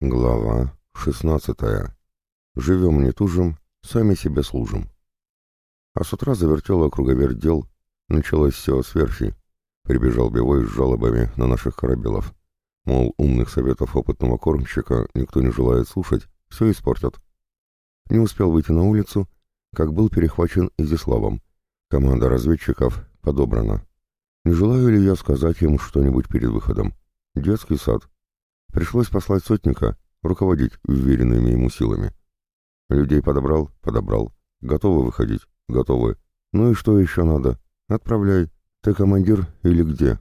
Глава 16. Живем не тужим, сами себе служим. А с утра завертела круговерть дел, началось все с верфи. Прибежал Бевой с жалобами на наших корабелов. Мол, умных советов опытного кормщика никто не желает слушать, все испортят. Не успел выйти на улицу, как был перехвачен Изиславом. Команда разведчиков подобрана. Не желаю ли я сказать им что-нибудь перед выходом? Детский сад, Пришлось послать сотника, руководить уверенными ему силами. Людей подобрал? Подобрал. Готовы выходить? Готовы. Ну и что еще надо? Отправляй. Ты командир или где?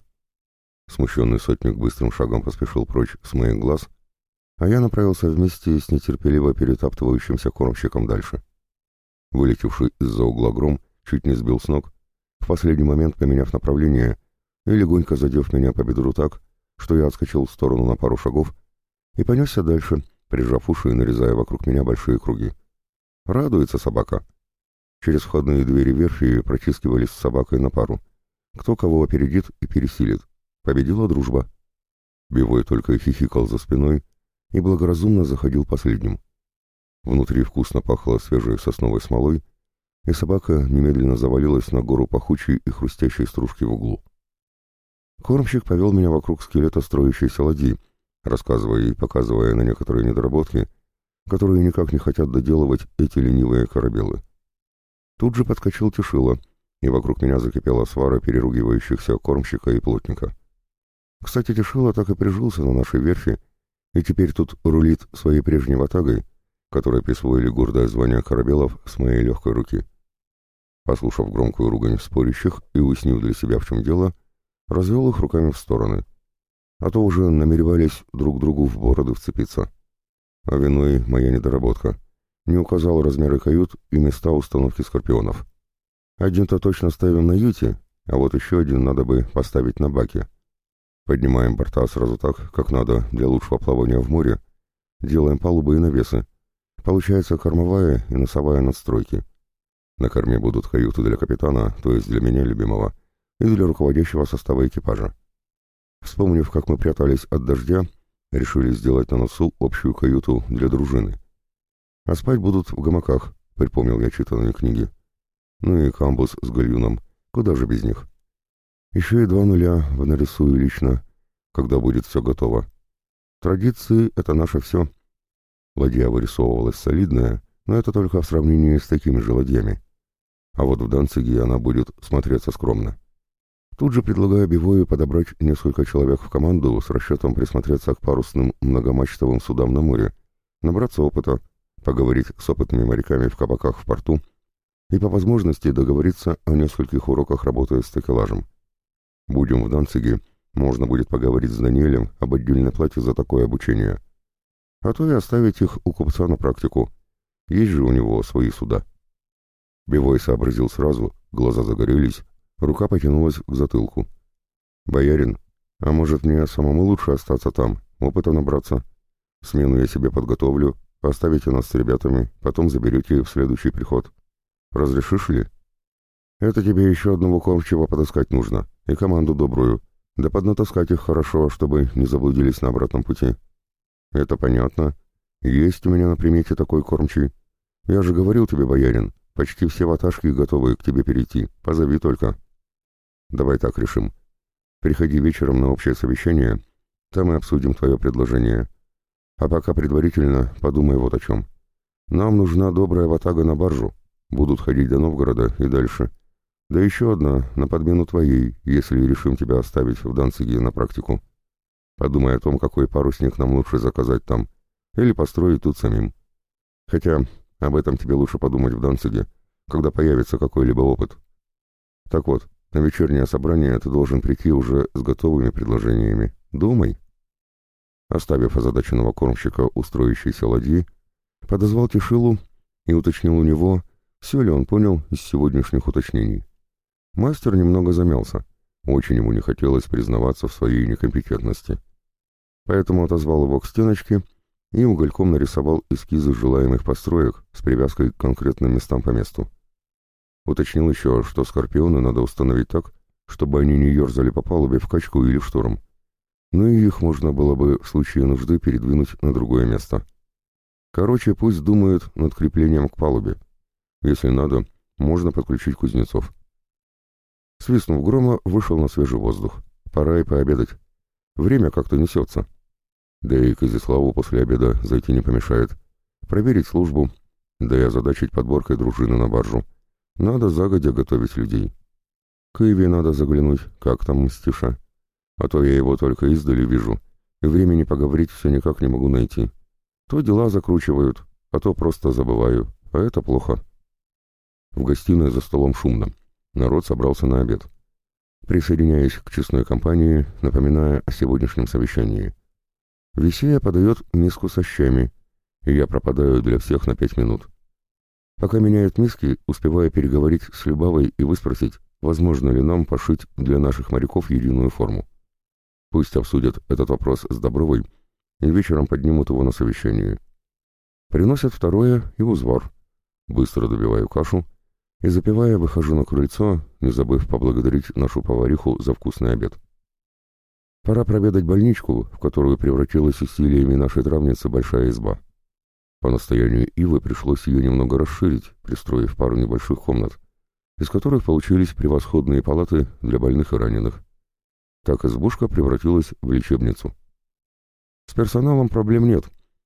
Смущенный сотник быстрым шагом поспешил прочь с моих глаз, а я направился вместе с нетерпеливо перетаптывающимся кормщиком дальше. Вылетевший из-за угла гром чуть не сбил с ног, в последний момент поменяв направление и легонько задев меня по бедру так, что я отскочил в сторону на пару шагов и понесся дальше, прижав уши и нарезая вокруг меня большие круги. Радуется собака. Через входные двери верфи протискивались с собакой на пару. Кто кого опередит и пересилит. Победила дружба. Бивой только хихикал за спиной и благоразумно заходил последним. Внутри вкусно пахло свежей сосновой смолой, и собака немедленно завалилась на гору пахучей и хрустящей стружки в углу. Кормщик повел меня вокруг скелета строящейся ладьи, рассказывая и показывая на некоторые недоработки, которые никак не хотят доделывать эти ленивые корабелы. Тут же подскочил Тишила, и вокруг меня закипела свара переругивающихся кормщика и плотника. Кстати, Тишила так и прижился на нашей верфи, и теперь тут рулит своей прежней ватагой, которой присвоили гордое звание корабелов с моей легкой руки. Послушав громкую ругань спорящих и уяснив для себя, в чем дело, — развел их руками в стороны. А то уже намеревались друг другу в бороды вцепиться. А виной моя недоработка. Не указал размеры кают и места установки скорпионов. Один-то точно ставим на юте, а вот еще один надо бы поставить на баке. Поднимаем борта сразу так, как надо, для лучшего плавания в море. Делаем палубы и навесы. Получается кормовая и носовая надстройки. На корме будут каюты для капитана, то есть для меня любимого, и для руководящего состава экипажа. Вспомнив, как мы прятались от дождя, решили сделать на носу общую каюту для дружины. А спать будут в гамаках, припомнил я читанные книги. Ну и камбус с гальюном, куда же без них. Еще и два нуля нарисую лично, когда будет все готово. Традиции — это наше все. Ладья вырисовывалась солидная, но это только в сравнении с такими же ладьями. А вот в Данциге она будет смотреться скромно. Тут же предлагаю Бивою подобрать несколько человек в команду с расчетом присмотреться к парусным многомачтовым судам на море, набраться опыта, поговорить с опытными моряками в кабаках в порту и по возможности договориться о нескольких уроках работы с такелажем. Будем в Данциге, можно будет поговорить с Даниэлем об отдельной плате за такое обучение. А то и оставить их у купца на практику. Есть же у него свои суда. Бивой сообразил сразу, глаза загорелись, Рука потянулась к затылку. «Боярин, а может мне самому лучше остаться там, опыта набраться? Смену я себе подготовлю, оставите нас с ребятами, потом заберете в следующий приход. Разрешишь ли?» «Это тебе еще одного кормчего подыскать нужно, и команду добрую, да поднатаскать их хорошо, чтобы не заблудились на обратном пути». «Это понятно. Есть у меня на примете такой кормчий. Я же говорил тебе, боярин, почти все ваташки готовы к тебе перейти, позови только». Давай так решим. Приходи вечером на общее совещание, там и обсудим твое предложение. А пока предварительно подумай вот о чем. Нам нужна добрая ватага на баржу. Будут ходить до Новгорода и дальше. Да еще одна на подмену твоей, если решим тебя оставить в Данциге на практику. Подумай о том, какой парусник нам лучше заказать там. Или построить тут самим. Хотя об этом тебе лучше подумать в Данциге, когда появится какой-либо опыт. Так вот, на вечернее собрание ты должен прийти уже с готовыми предложениями. Думай. Оставив озадаченного кормщика у строящейся ладьи, подозвал Тишилу и уточнил у него, все ли он понял из сегодняшних уточнений. Мастер немного замялся. Очень ему не хотелось признаваться в своей некомпетентности. Поэтому отозвал его к стеночке и угольком нарисовал эскизы желаемых построек с привязкой к конкретным местам по месту. Уточнил еще, что скорпионы надо установить так, чтобы они не ерзали по палубе в качку или в шторм. Ну и их можно было бы в случае нужды передвинуть на другое место. Короче, пусть думают над креплением к палубе. Если надо, можно подключить кузнецов. Свистнув грома, вышел на свежий воздух. Пора и пообедать. Время как-то несется. Да и к Изяславу после обеда зайти не помешает. Проверить службу, да и озадачить подборкой дружины на баржу. Надо загодя готовить людей. К Иве надо заглянуть, как там Мстиша. А то я его только издали вижу, и времени поговорить все никак не могу найти. То дела закручивают, а то просто забываю, а это плохо. В гостиной за столом шумно. Народ собрался на обед. Присоединяясь к честной компании, напоминая о сегодняшнем совещании. Весея подает миску со щами, и я пропадаю для всех на пять минут. Пока меняют миски, успеваю переговорить с Любавой и выспросить, возможно ли нам пошить для наших моряков единую форму. Пусть обсудят этот вопрос с Добровой, и вечером поднимут его на совещании. Приносят второе и узвар. Быстро добиваю кашу и, запивая, выхожу на крыльцо, не забыв поблагодарить нашу повариху за вкусный обед. Пора проведать больничку, в которую превратилась усилиями нашей травницы большая изба. По настоянию Ивы пришлось ее немного расширить, пристроив пару небольших комнат, из которых получились превосходные палаты для больных и раненых. Так избушка превратилась в лечебницу. С персоналом проблем нет.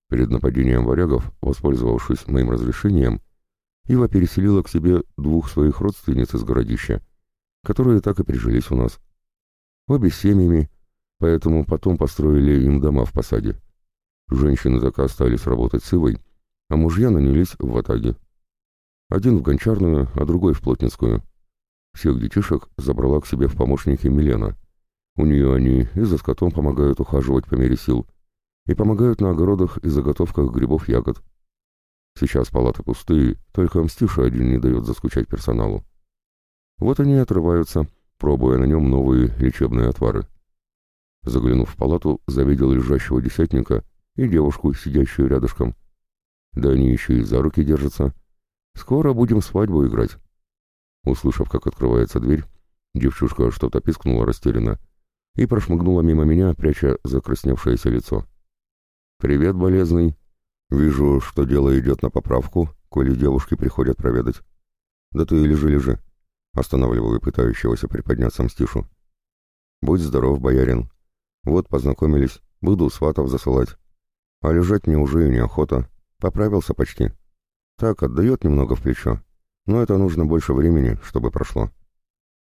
Перед нападением варягов, воспользовавшись моим разрешением, Ива переселила к себе двух своих родственниц из городища, которые так и прижились у нас. Обе семьями, поэтому потом построили им дома в посаде. Женщины так и остались работать с Ивой, а мужья нанялись в Ватаге. Один в гончарную, а другой в плотницкую. Всех детишек забрала к себе в помощники Милена. У нее они и за скотом помогают ухаживать по мере сил, и помогают на огородах и заготовках грибов-ягод. Сейчас палаты пустые, только Мстиша один не дает заскучать персоналу. Вот они и отрываются, пробуя на нем новые лечебные отвары. Заглянув в палату, завидел лежащего десятника и девушку, сидящую рядышком. Да они еще и за руки держатся. Скоро будем свадьбу играть. Услышав, как открывается дверь, девчушка что-то пискнула растерянно и прошмыгнула мимо меня, пряча закрасневшееся лицо. «Привет, болезный. Вижу, что дело идет на поправку, коли девушки приходят проведать. Да ты лежи-лежи», — останавливаю пытающегося приподняться мстишу. «Будь здоров, боярин. Вот познакомились, буду сватов засылать. А лежать мне уже и неохота. Поправился почти. Так, отдает немного в плечо. Но это нужно больше времени, чтобы прошло.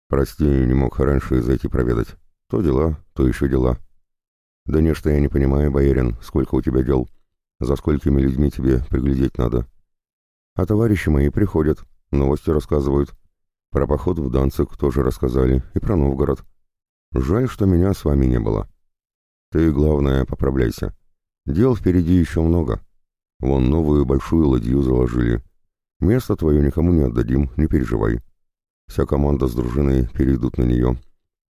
Прости, не мог раньше зайти проведать. То дела, то еще дела». «Да не, что я не понимаю, боярин, сколько у тебя дел? За сколькими людьми тебе приглядеть надо?» «А товарищи мои приходят, новости рассказывают. Про поход в Данцик тоже рассказали, и про Новгород. Жаль, что меня с вами не было. Ты, главное, поправляйся. Дел впереди еще много. Вон новую большую ладью заложили. Место твое никому не отдадим, не переживай. Вся команда с дружиной перейдут на нее,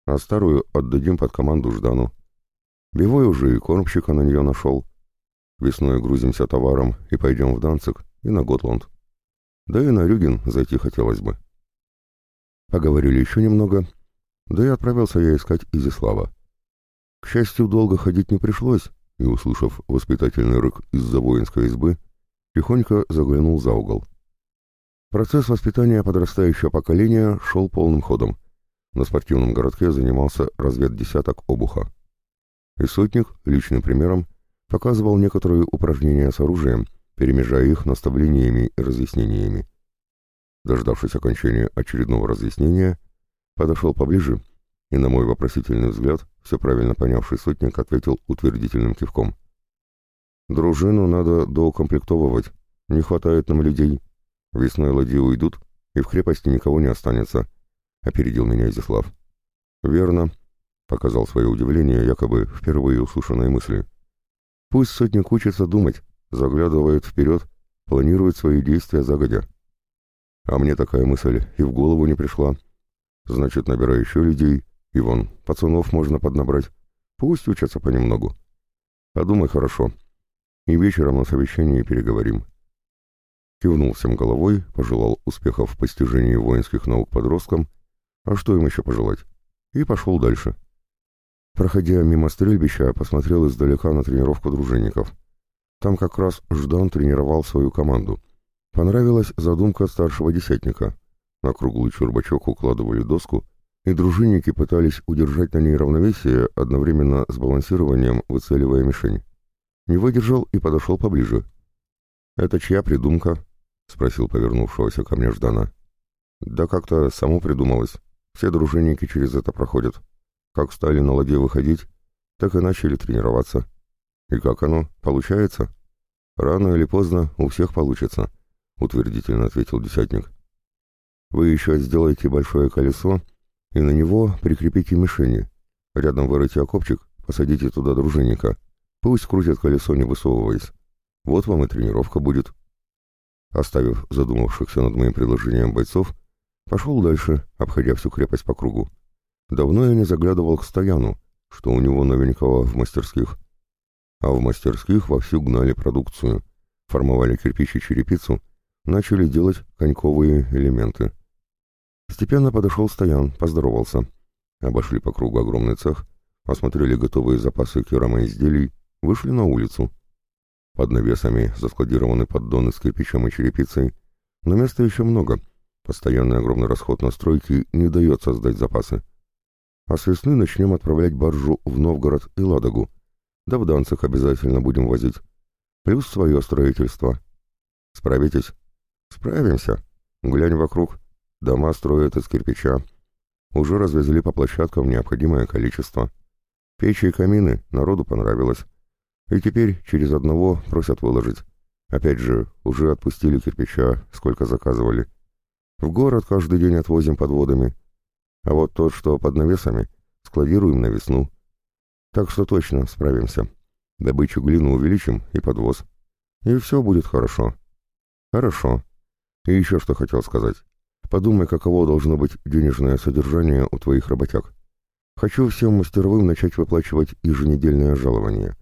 а старую отдадим под команду Ждану. Бивой уже и кормщика на нее нашел. Весной грузимся товаром и пойдем в Данцик и на Готланд. Да и на Рюген зайти хотелось бы. Поговорили еще немного, да и отправился я искать Изислава. К счастью, долго ходить не пришлось, и, услышав воспитательный рык из-за воинской избы, тихонько заглянул за угол. Процесс воспитания подрастающего поколения шел полным ходом. На спортивном городке занимался разведдесяток обуха и сотник, личным примером, показывал некоторые упражнения с оружием, перемежая их наставлениями и разъяснениями. Дождавшись окончания очередного разъяснения, подошел поближе и, на мой вопросительный взгляд, все правильно понявший сотник ответил утвердительным кивком. «Дружину надо доукомплектовывать, не хватает нам людей. Весной ладьи уйдут, и в крепости никого не останется», — опередил меня Изяслав. «Верно», Показал свое удивление, якобы впервые услышанной мысли. Пусть сотник учится думать, заглядывает вперед, планирует свои действия загодя. А мне такая мысль и в голову не пришла. Значит, набирай еще людей, и вон, пацанов можно поднабрать. Пусть учатся понемногу. Подумай хорошо. И вечером на совещании переговорим. Кивнул всем головой, пожелал успехов в постижении воинских наук подросткам, а что им еще пожелать? И пошел дальше. Проходя мимо стрельбища, посмотрел издалека на тренировку дружинников. Там как раз Ждан тренировал свою команду. Понравилась задумка старшего десятника. На круглый чурбачок укладывали доску, и дружинники пытались удержать на ней равновесие, одновременно с балансированием выцеливая мишень. Не выдержал и подошел поближе. «Это чья придумка?» — спросил повернувшегося ко мне Ждана. «Да как-то само придумалось. Все дружинники через это проходят. Как стали на ладье выходить, так и начали тренироваться. И как оно? Получается?» «Рано или поздно у всех получится», — утвердительно ответил десятник. «Вы еще сделаете большое колесо и на него прикрепите мишени. Рядом вырыйте окопчик, посадите туда дружинника. Пусть крутит колесо, не высовываясь. Вот вам и тренировка будет». Оставив задумавшихся над моим предложением бойцов, пошел дальше, обходя всю крепость по кругу. Давно я не заглядывал к Стояну, что у него новенького в мастерских. А в мастерских вовсю гнали продукцию, формовали кирпич и черепицу, начали делать коньковые элементы. Постепенно подошел Стоян, поздоровался. Обошли по кругу огромный цех, осмотрели готовые запасы керама изделий, вышли на улицу. Под навесами заскладированы поддоны с кирпичом и черепицей, но места еще много. Постоянный огромный расход на стройки не дает создать запасы. А с весны начнем отправлять баржу в Новгород и Ладогу. Да в Данцих обязательно будем возить. Плюс свое строительство. Справитесь? Справимся. Глянь вокруг. Дома строят из кирпича. Уже развезли по площадкам необходимое количество. Печи и камины народу понравилось. И теперь через одного просят выложить. Опять же, уже отпустили кирпича, сколько заказывали. В город каждый день отвозим подводами. А вот тот, что под навесами, складируем на весну. Так что точно справимся. Добычу глины увеличим и подвоз. И все будет хорошо. Хорошо. И еще что хотел сказать. Подумай, каково должно быть денежное содержание у твоих работяг. Хочу всем мастеровым начать выплачивать еженедельное жалование.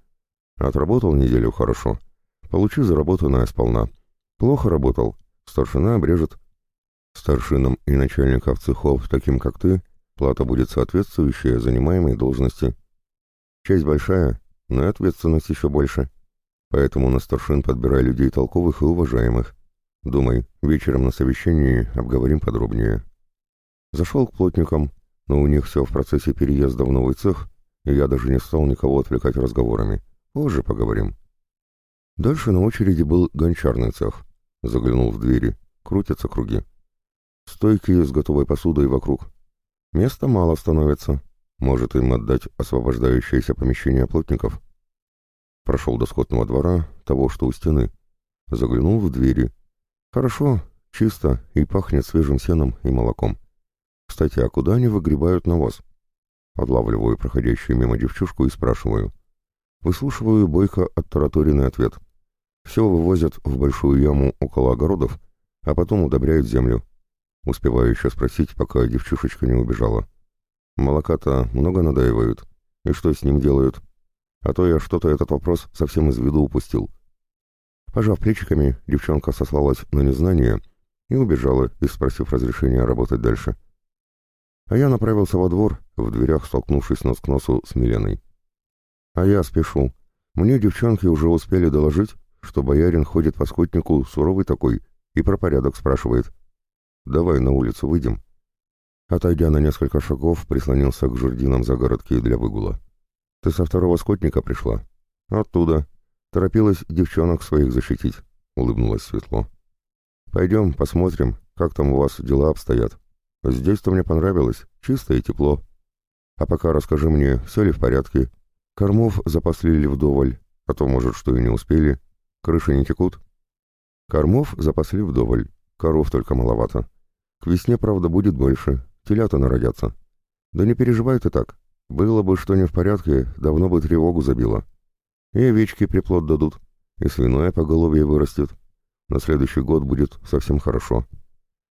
Отработал неделю хорошо. Получи заработанное сполна. Плохо работал. Старшина обрежет. Старшинам и начальников цехов, таким как ты, плата будет соответствующая занимаемой должности. Часть большая, но и ответственность еще больше. Поэтому на старшин подбирай людей толковых и уважаемых. Думай, вечером на совещании обговорим подробнее. Зашел к плотникам, но у них все в процессе переезда в новый цех, и я даже не стал никого отвлекать разговорами. Позже поговорим. Дальше на очереди был гончарный цех. Заглянул в двери. Крутятся круги. Стойки с готовой посудой вокруг. Места мало становится. Может им отдать освобождающееся помещение плотников? Прошел до скотного двора, того, что у стены. Заглянул в двери. Хорошо, чисто и пахнет свежим сеном и молоком. Кстати, а куда они выгребают навоз? Отлавливаю проходящую мимо девчушку и спрашиваю. Выслушиваю бойко оттараторенный ответ. Все вывозят в большую яму около огородов, а потом удобряют землю. Успеваю еще спросить, пока девчушечка не убежала. Молока-то много надаивают. И что с ним делают? А то я что-то этот вопрос совсем из виду упустил. Пожав плечиками, девчонка сослалась на незнание и убежала, и спросив разрешения работать дальше. А я направился во двор, в дверях столкнувшись нос к носу с Миленой. А я спешу. Мне девчонки уже успели доложить, что боярин ходит по скотнику суровый такой и про порядок спрашивает. «Давай на улицу выйдем». Отойдя на несколько шагов, прислонился к жердинам загородки для выгула. «Ты со второго скотника пришла?» «Оттуда. Торопилась девчонок своих защитить», — улыбнулась светло. «Пойдем, посмотрим, как там у вас дела обстоят. Здесь-то мне понравилось, чисто и тепло. А пока расскажи мне, все ли в порядке, Кормов запаслили вдоволь, а то, может, что и не успели. Крыши не текут. Кормов запасли вдоволь, коров только маловато. К весне, правда, будет больше, телята народятся. Да не переживай ты так. Было бы что не в порядке, давно бы тревогу забило. И овечки приплод дадут, и свиное поголовье вырастет. На следующий год будет совсем хорошо.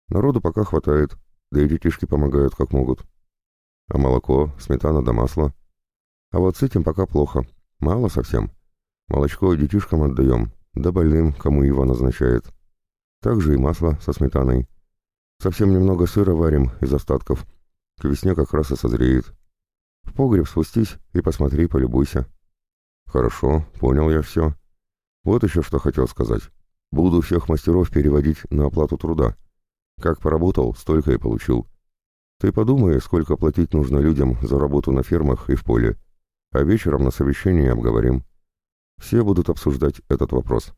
Народу пока хватает, да и детишки помогают как могут. А молоко, сметана да масло а вот с этим пока плохо. Мало совсем. Молочко детишкам отдаем, да больным, кому его назначает. Также и масло со сметаной. Совсем немного сыра варим из остатков. К весне как раз и созреет. В погреб спустись и посмотри, полюбуйся. Хорошо, понял я все. Вот еще что хотел сказать. Буду всех мастеров переводить на оплату труда. Как поработал, столько и получил. Ты подумай, сколько платить нужно людям за работу на фермах и в поле. А вечером на совещании обговорим. Все будут обсуждать этот вопрос.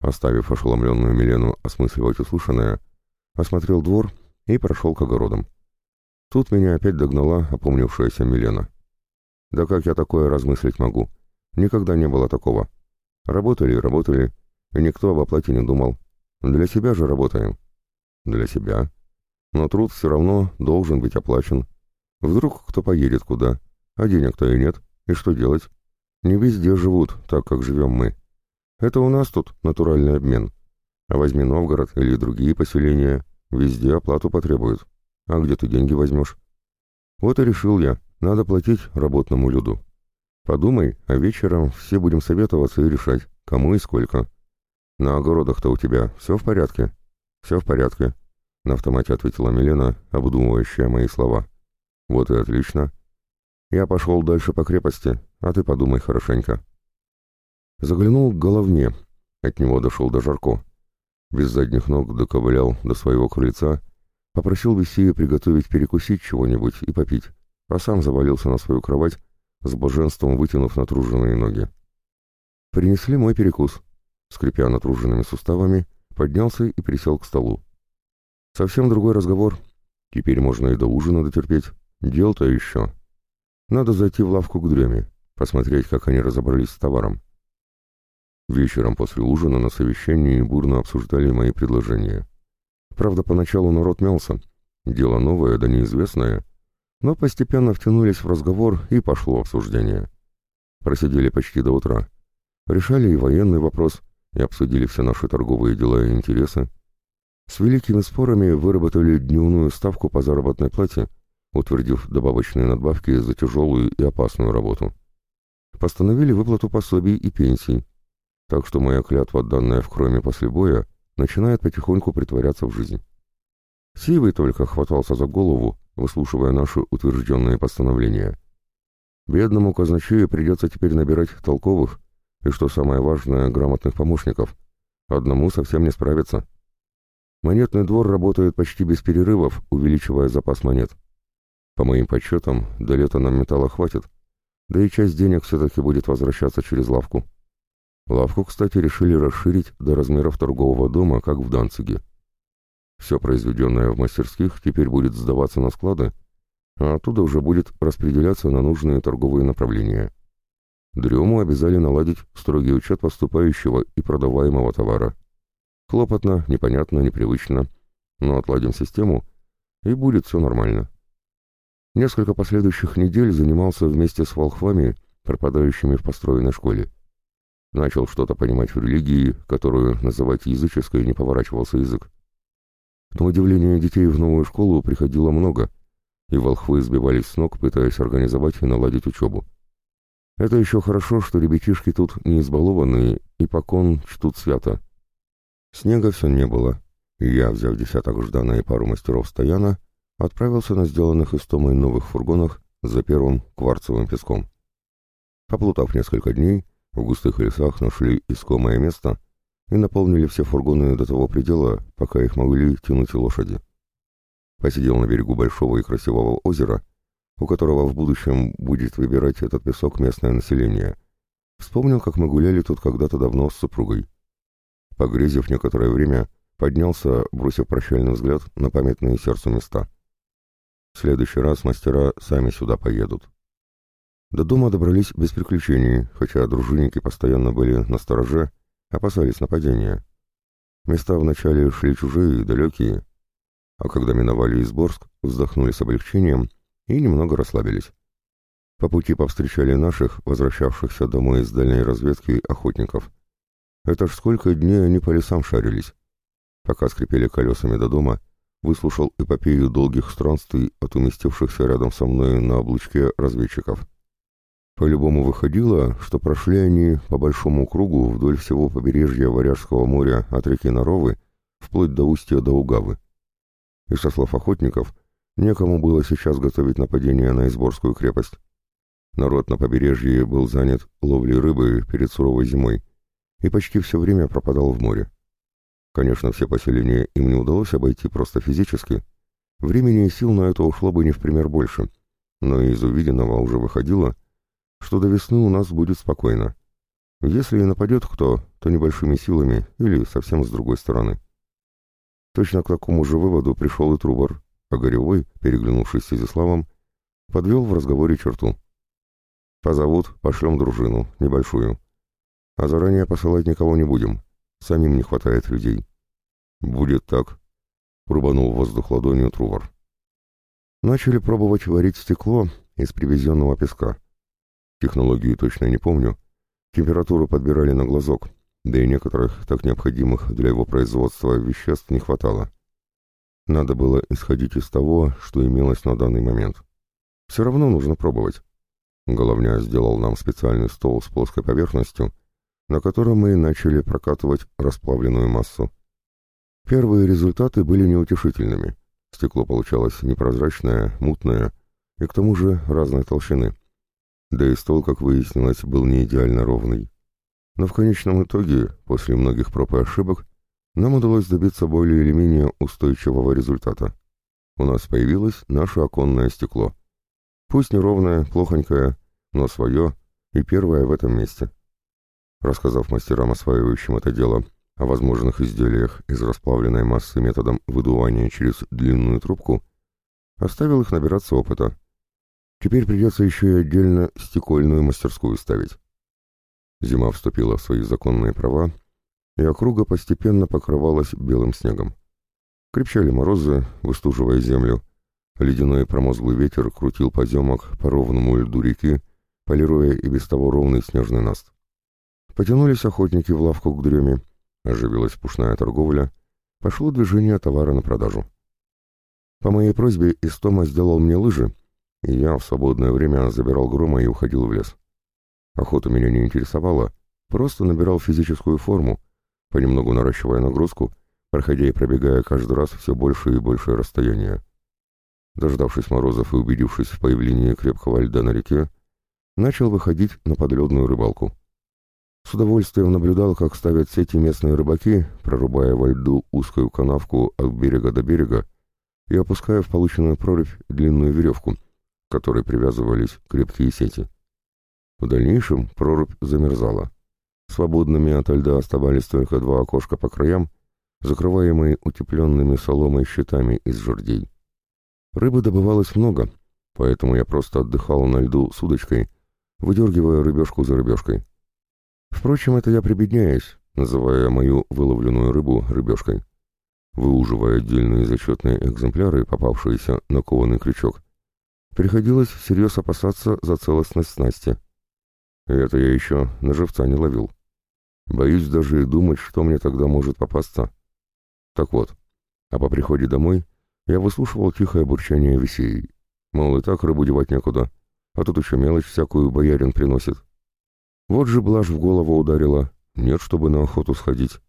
Оставив ошеломленную Милену осмысливать услышанное, осмотрел двор и прошел к огородам. Тут меня опять догнала опомнившаяся Милена. Да как я такое размыслить могу? Никогда не было такого. Работали и работали, и никто об оплате не думал. Для себя же работаем. Для себя. Но труд все равно должен быть оплачен. Вдруг кто поедет куда, а денег-то и нет. И что делать? Не везде живут так, как живем мы. Это у нас тут натуральный обмен. А возьми Новгород или другие поселения, везде оплату потребуют. А где ты деньги возьмешь? Вот и решил я, надо платить работному люду. Подумай, а вечером все будем советоваться и решать, кому и сколько. На огородах-то у тебя все в порядке? Все в порядке, на автомате ответила Милена, обдумывающая мои слова. Вот и отлично. Я пошел дальше по крепости, а ты подумай хорошенько. Заглянул к головне, от него дошел до Жарко. Без задних ног доковылял до своего крыльца, попросил Весея приготовить перекусить чего-нибудь и попить, а сам завалился на свою кровать, с блаженством вытянув натруженные ноги. Принесли мой перекус. Скрипя натруженными суставами, поднялся и присел к столу. Совсем другой разговор. Теперь можно и до ужина дотерпеть. Дел-то еще. Надо зайти в лавку к дреме, посмотреть, как они разобрались с товаром. Вечером после ужина на совещании бурно обсуждали мои предложения. Правда, поначалу народ мялся. Дело новое да неизвестное. Но постепенно втянулись в разговор и пошло обсуждение. Просидели почти до утра. Решали и военный вопрос, и обсудили все наши торговые дела и интересы. С великими спорами выработали дневную ставку по заработной плате, утвердив добавочные надбавки за тяжелую и опасную работу. Постановили выплату пособий и пенсий, так что моя клятва, данная в кроме после боя, начинает потихоньку притворяться в жизнь. Сивый только хватался за голову, выслушивая наши утвержденные постановления. Бедному казначею придется теперь набирать толковых и, что самое важное, грамотных помощников. Одному совсем не справиться. Монетный двор работает почти без перерывов, увеличивая запас монет. По моим подсчетам, до лета нам металла хватит, да и часть денег все-таки будет возвращаться через лавку. Лавку, кстати, решили расширить до размеров торгового дома, как в Данциге. Все произведенное в мастерских теперь будет сдаваться на склады, а оттуда уже будет распределяться на нужные торговые направления. Дрему обязали наладить строгий учет поступающего и продаваемого товара. Хлопотно, непонятно, непривычно, но отладим систему, и будет все нормально. Несколько последующих недель занимался вместе с волхвами, пропадающими в построенной школе. Начал что-то понимать в религии, которую называть языческой не поворачивался язык. На удивление детей в новую школу приходило много, и волхвы сбивались с ног, пытаясь организовать и наладить учебу. Это еще хорошо, что ребятишки тут не избалованные и покон чтут свято. Снега все не было, и я, взяв десяток Ждана и пару мастеров стояна, отправился на сделанных из Томой новых фургонах за первым кварцевым песком. Поплутав несколько дней, в густых лесах нашли искомое место и наполнили все фургоны до того предела, пока их могли тянуть лошади. Посидел на берегу большого и красивого озера, у которого в будущем будет выбирать этот песок местное население. Вспомнил, как мы гуляли тут когда-то давно с супругой. Погрезив некоторое время, поднялся, бросив прощальный взгляд на памятные сердцу места. В следующий раз мастера сами сюда поедут. До дома добрались без приключений, хотя дружинники постоянно были на стороже, опасались нападения. Места вначале шли чужие далекие, а когда миновали Изборск, вздохнули с облегчением и немного расслабились. По пути повстречали наших, возвращавшихся домой из дальней разведки, охотников. Это ж сколько дней они по лесам шарились. Пока скрипели колесами до дома, выслушал эпопею долгих странствий от уместившихся рядом со мной на облучке разведчиков. По-любому выходило, что прошли они по большому кругу вдоль всего побережья Варяжского моря от реки Наровы вплоть до устья Даугавы. И со слов охотников, Некому было сейчас готовить нападение на Изборскую крепость. Народ на побережье был занят ловлей рыбы перед суровой зимой и почти все время пропадал в море. Конечно, все поселения им не удалось обойти просто физически. Времени и сил на это ушло бы не в пример больше, но из увиденного уже выходило, что до весны у нас будет спокойно. Если и нападет кто, то небольшими силами или совсем с другой стороны. Точно к такому же выводу пришел и Трубор, а Горевой, переглянувшись с Изяславом, подвел в разговоре черту. «Позовут, пошлем дружину, небольшую. А заранее посылать никого не будем, самим не хватает людей». «Будет так», — рубанул воздух ладонью Трувор. Начали пробовать варить стекло из привезенного песка. Технологию точно не помню. Температуру подбирали на глазок, да и некоторых так необходимых для его производства веществ не хватало. Надо было исходить из того, что имелось на данный момент. Все равно нужно пробовать. Головня сделал нам специальный стол с плоской поверхностью, на котором мы начали прокатывать расплавленную массу. Первые результаты были неутешительными. Стекло получалось непрозрачное, мутное и к тому же разной толщины. Да и стол, как выяснилось, был не идеально ровный. Но в конечном итоге, после многих проб и ошибок, нам удалось добиться более или менее устойчивого результата. У нас появилось наше оконное стекло. Пусть неровное, плохонькое, но свое и первое в этом месте. Рассказав мастерам, осваивающим это дело, о возможных изделиях из расплавленной массы методом выдувания через длинную трубку, оставил их набираться опыта. Теперь придется еще и отдельно стекольную мастерскую ставить. Зима вступила в свои законные права, и округа постепенно покрывалась белым снегом. Крепчали морозы, выстуживая землю. Ледяной промозглый ветер крутил поземок по ровному льду реки, полируя и без того ровный снежный наст. Потянулись охотники в лавку к дреме, оживилась пушная торговля, пошло движение товара на продажу. По моей просьбе Истома сделал мне лыжи, и я в свободное время забирал грома и уходил в лес. Охота меня не интересовала, просто набирал физическую форму, понемногу наращивая нагрузку, проходя и пробегая каждый раз все больше и большее расстояние. Дождавшись морозов и убедившись в появлении крепкого льда на реке, начал выходить на подледную рыбалку. С удовольствием наблюдал, как ставят сети местные рыбаки, прорубая во льду узкую канавку от берега до берега и опуская в полученную прорубь длинную веревку, к которой привязывались крепкие сети. В дальнейшем прорубь замерзала. Свободными от льда оставались только два окошка по краям, закрываемые утепленными соломой щитами из жердей. Рыбы добывалось много, поэтому я просто отдыхал на льду с удочкой, выдергивая рыбешку за рыбешкой. Впрочем, это я прибедняюсь, называя мою выловленную рыбу рыбешкой. Выуживая отдельные зачетные экземпляры, попавшиеся на кованый крючок, приходилось всерьез опасаться за целостность снасти. Это я еще на живца не ловил. Боюсь даже и думать, что мне тогда может попасться. Так вот, а по приходе домой я выслушивал тихое бурчание весей. Мол, и так рыбу девать некуда, а тут еще мелочь всякую боярин приносит. Вот же блажь в голову ударила, нет, чтобы на охоту сходить.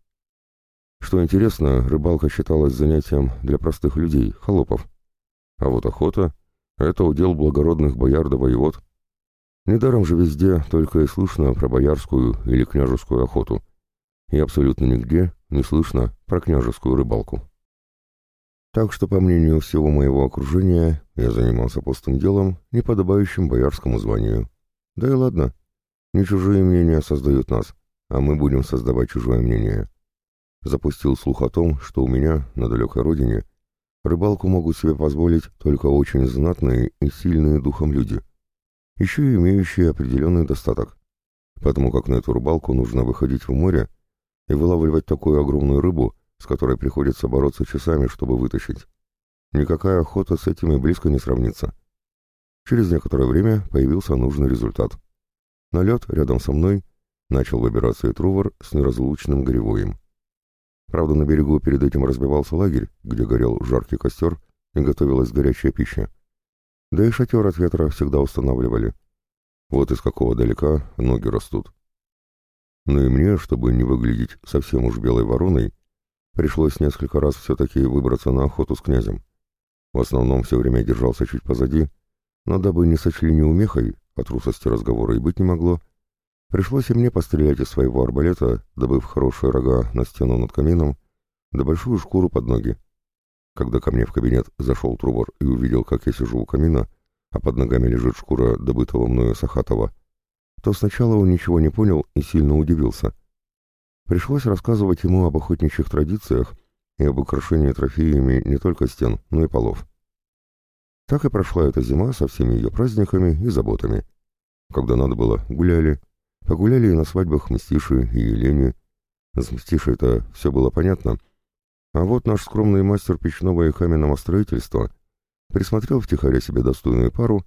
Что интересно, рыбалка считалась занятием для простых людей, холопов. А вот охота — это удел благородных бояр да воевод. Недаром же везде только и слышно про боярскую или княжескую охоту, и абсолютно нигде не слышно про княжескую рыбалку. Так что, по мнению всего моего окружения, я занимался пустым делом, не подобающим боярскому званию. Да и ладно, не чужие мнения создают нас, а мы будем создавать чужое мнение. Запустил слух о том, что у меня, на далекой родине, рыбалку могут себе позволить только очень знатные и сильные духом люди — еще и имеющие определенный достаток, потому как на эту рыбалку нужно выходить в море и вылавливать такую огромную рыбу, с которой приходится бороться часами, чтобы вытащить. Никакая охота с этими близко не сравнится. Через некоторое время появился нужный результат. На лед рядом со мной начал выбираться и Трувор с неразлучным горевоем. Правда, на берегу перед этим разбивался лагерь, где горел жаркий костер и готовилась горячая пища. Да и шатер от ветра всегда устанавливали. Вот из какого далека ноги растут. Ну и мне, чтобы не выглядеть совсем уж белой вороной, пришлось несколько раз все-таки выбраться на охоту с князем. В основном все время держался чуть позади, но дабы не сочли неумехой, а трусости разговора и быть не могло, пришлось и мне пострелять из своего арбалета, добыв хорошие рога на стену над камином, да большую шкуру под ноги. Когда ко мне в кабинет зашел Трубор и увидел, как я сижу у камина, а под ногами лежит шкура добытого мною Сахатова, то сначала он ничего не понял и сильно удивился. Пришлось рассказывать ему об охотничьих традициях и об украшении трофеями не только стен, но и полов. Так и прошла эта зима со всеми ее праздниками и заботами. Когда надо было, гуляли. Погуляли и на свадьбах Мстиши и Елене. С Мстишей-то все было понятно, а вот наш скромный мастер печного и каменного строительства присмотрел втихаря себе достойную пару,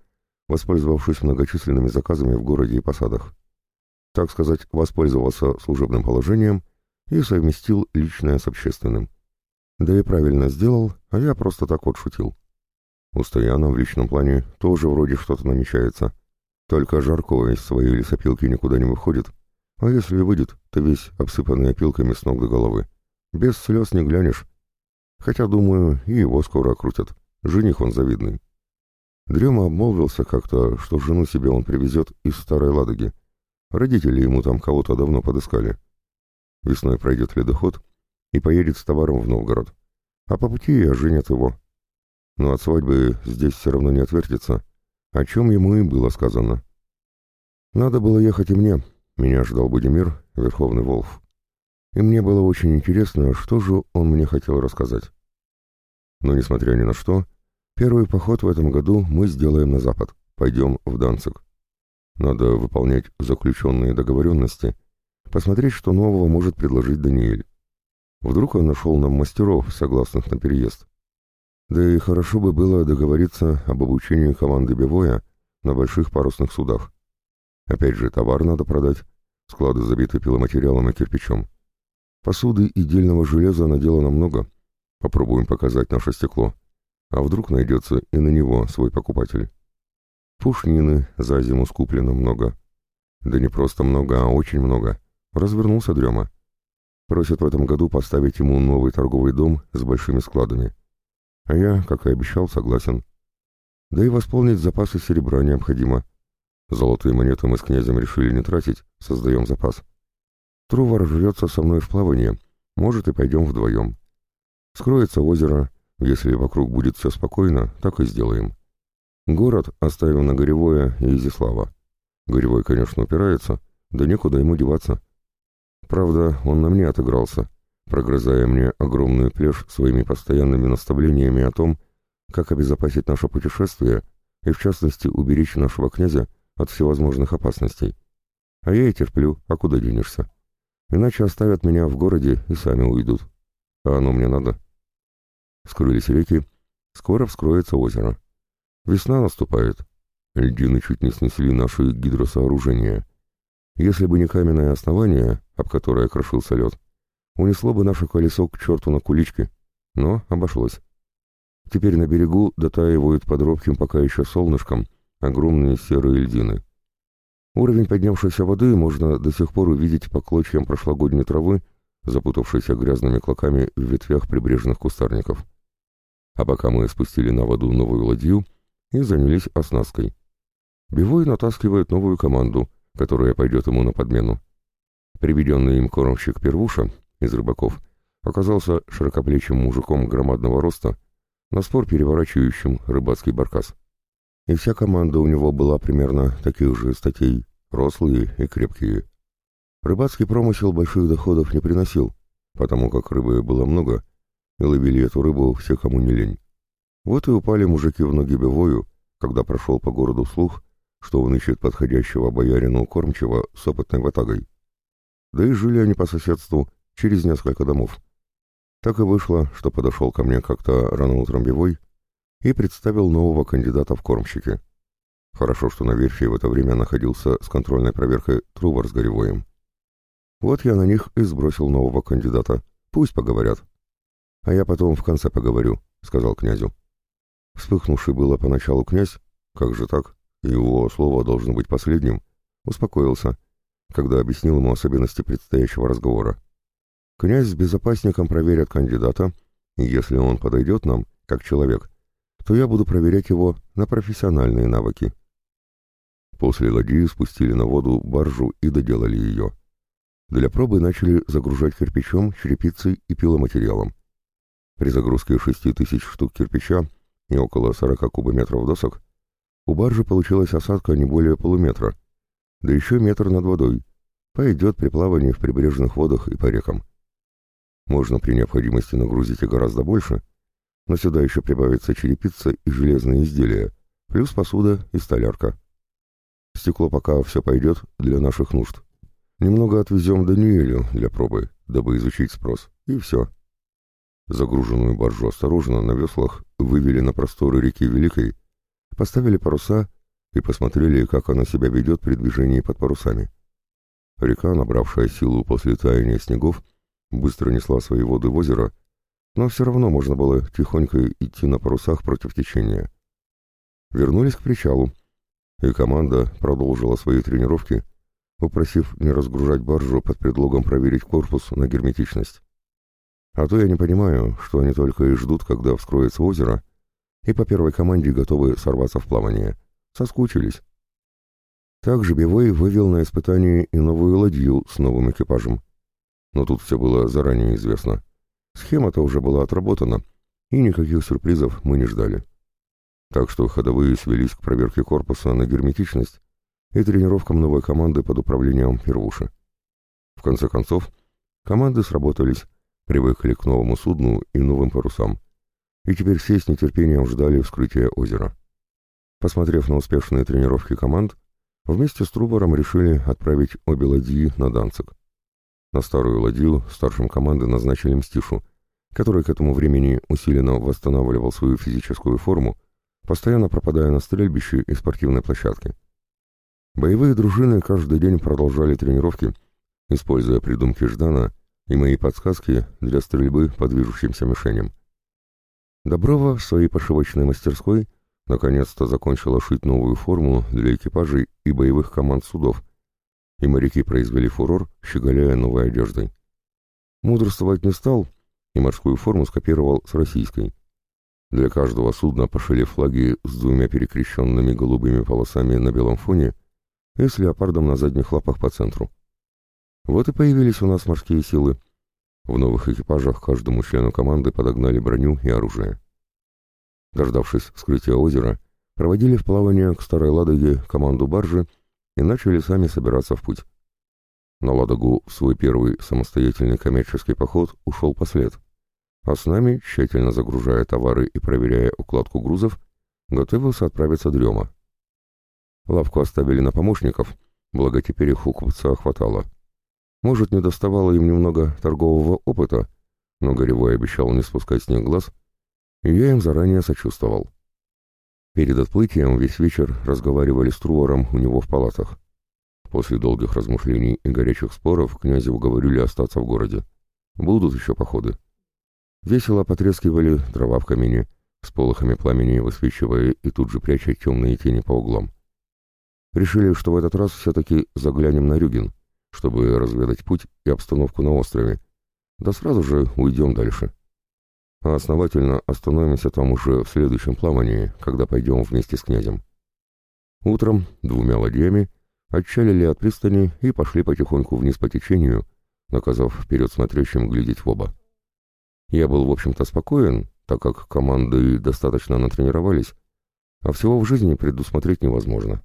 воспользовавшись многочисленными заказами в городе и посадах. Так сказать, воспользовался служебным положением и совместил личное с общественным. Да и правильно сделал, а я просто так вот шутил. У Стояна в личном плане тоже вроде что-то намечается. Только Жаркова из своей лесопилки никуда не выходит, а если и выйдет, то весь обсыпанный опилками с ног до головы. Без слез не глянешь. Хотя, думаю, и его скоро окрутят. Жених он завидный. Дрема обмолвился как-то, что жену себе он привезет из Старой Ладоги. Родители ему там кого-то давно подыскали. Весной пройдет ледоход и поедет с товаром в Новгород. А по пути и оженят его. Но от свадьбы здесь все равно не отвертится, о чем ему и было сказано. Надо было ехать и мне. Меня ждал Будимир, Верховный Волф и мне было очень интересно, что же он мне хотел рассказать. Но, несмотря ни на что, первый поход в этом году мы сделаем на запад, пойдем в Данциг. Надо выполнять заключенные договоренности, посмотреть, что нового может предложить Даниэль. Вдруг он нашел нам мастеров, согласных на переезд. Да и хорошо бы было договориться об обучении команды Бевоя на больших парусных судах. Опять же, товар надо продать, склады забиты пиломатериалом и кирпичом. Посуды и дельного железа наделано много. Попробуем показать наше стекло. А вдруг найдется и на него свой покупатель. Пушнины за зиму скуплено много. Да не просто много, а очень много. Развернулся дрема. Просят в этом году поставить ему новый торговый дом с большими складами. А я, как и обещал, согласен. Да и восполнить запасы серебра необходимо. Золотые монеты мы с князем решили не тратить, создаем запас. Трувор жрется со мной в плавание, может и пойдем вдвоем. Скроется озеро, если вокруг будет все спокойно, так и сделаем. Город оставим на Горевое и Изислава. Горевой, конечно, упирается, да некуда ему деваться. Правда, он на мне отыгрался, прогрызая мне огромную плешь своими постоянными наставлениями о том, как обезопасить наше путешествие и, в частности, уберечь нашего князя от всевозможных опасностей. А я и терплю, а куда денешься? Иначе оставят меня в городе и сами уйдут. А оно мне надо. Скрылись реки. Скоро вскроется озеро. Весна наступает. Льдины чуть не снесли наши гидросооружения. Если бы не каменное основание, об которое крошился лед, унесло бы наше колесо к черту на куличке. Но обошлось. Теперь на берегу дотаивают под робким пока еще солнышком огромные серые льдины. Уровень поднявшейся воды можно до сих пор увидеть по клочьям прошлогодней травы, запутавшейся грязными клоками в ветвях прибрежных кустарников. А пока мы спустили на воду новую ладью и занялись оснасткой. Бивой натаскивает новую команду, которая пойдет ему на подмену. Приведенный им кормщик Первуша из рыбаков оказался широкоплечим мужиком громадного роста, на спор переворачивающим рыбацкий баркас и вся команда у него была примерно таких же статей, рослые и крепкие. Рыбацкий промысел больших доходов не приносил, потому как рыбы было много, и ловили эту рыбу все, кому не лень. Вот и упали мужики в ноги бевою, когда прошел по городу слух, что он ищет подходящего боярину кормчего с опытной ватагой. Да и жили они по соседству, через несколько домов. Так и вышло, что подошел ко мне как-то рано утром бевой, и представил нового кандидата в кормщики. Хорошо, что на верфи в это время находился с контрольной проверкой Трувор с Горевоем. Вот я на них и сбросил нового кандидата. Пусть поговорят. А я потом в конце поговорю, — сказал князю. Вспыхнувший было поначалу князь, как же так, его слово должно быть последним, успокоился, когда объяснил ему особенности предстоящего разговора. Князь с безопасником проверят кандидата, и если он подойдет нам, как человек, то я буду проверять его на профессиональные навыки. После ладьи спустили на воду баржу и доделали ее. Для пробы начали загружать кирпичом, черепицей и пиломатериалом. При загрузке 6 тысяч штук кирпича и около 40 кубометров досок у баржи получилась осадка не более полуметра, да еще метр над водой. Пойдет при плавании в прибрежных водах и по рекам. Можно при необходимости нагрузить и гораздо больше, но сюда еще прибавится черепица и железные изделия, плюс посуда и столярка. Стекло пока все пойдет для наших нужд. Немного отвезем Даниэлю для пробы, дабы изучить спрос, и все. Загруженную баржу осторожно на веслах вывели на просторы реки Великой, поставили паруса и посмотрели, как она себя ведет при движении под парусами. Река, набравшая силу после таяния снегов, быстро несла свои воды в озеро, но все равно можно было тихонько идти на парусах против течения. Вернулись к причалу, и команда продолжила свои тренировки, попросив не разгружать баржу под предлогом проверить корпус на герметичность. А то я не понимаю, что они только и ждут, когда вскроется озеро, и по первой команде готовы сорваться в плавание. Соскучились. Также Бивой вывел на испытание и новую ладью с новым экипажем. Но тут все было заранее известно. Схема-то уже была отработана, и никаких сюрпризов мы не ждали. Так что ходовые свелись к проверке корпуса на герметичность и тренировкам новой команды под управлением Первуши. В конце концов, команды сработались, привыкли к новому судну и новым парусам, и теперь все с нетерпением ждали вскрытия озера. Посмотрев на успешные тренировки команд, вместе с Трубором решили отправить обе ладьи на Данцик. На старую ладью старшим команды назначили Мстишу, который к этому времени усиленно восстанавливал свою физическую форму, постоянно пропадая на стрельбище и спортивной площадке. Боевые дружины каждый день продолжали тренировки, используя придумки Ждана и мои подсказки для стрельбы по движущимся мишеням. Доброва в своей пошивочной мастерской наконец-то закончила шить новую форму для экипажей и боевых команд судов, и моряки произвели фурор, щеголяя новой одеждой. Мудрствовать не стал и морскую форму скопировал с российской. Для каждого судна пошили флаги с двумя перекрещенными голубыми полосами на белом фоне и с леопардом на задних лапах по центру. Вот и появились у нас морские силы. В новых экипажах каждому члену команды подогнали броню и оружие. Дождавшись вскрытия озера, проводили в плавание к Старой Ладоге команду баржи и начали сами собираться в путь. На Ладогу в свой первый самостоятельный коммерческий поход ушел послед, а с нами, тщательно загружая товары и проверяя укладку грузов, готовился отправиться Дрема. Лавку оставили на помощников, благо теперь их у купца хватало. Может, не доставало им немного торгового опыта, но Горевой обещал не спускать с них глаз, и я им заранее сочувствовал. Перед отплытием весь вечер разговаривали с Труором у него в палатах. После долгих размышлений и горячих споров князя уговорили остаться в городе. Будут еще походы. Весело потрескивали дрова в камине, с полохами пламени высвечивая и тут же пряча темные тени по углам. Решили, что в этот раз все-таки заглянем на Рюгин, чтобы разведать путь и обстановку на острове, да сразу же уйдем дальше а основательно остановимся там уже в следующем плавании, когда пойдем вместе с князем. Утром двумя ладьями отчалили от пристани и пошли потихоньку вниз по течению, наказав вперед смотрящим глядеть в оба. Я был, в общем-то, спокоен, так как команды достаточно натренировались, а всего в жизни предусмотреть невозможно.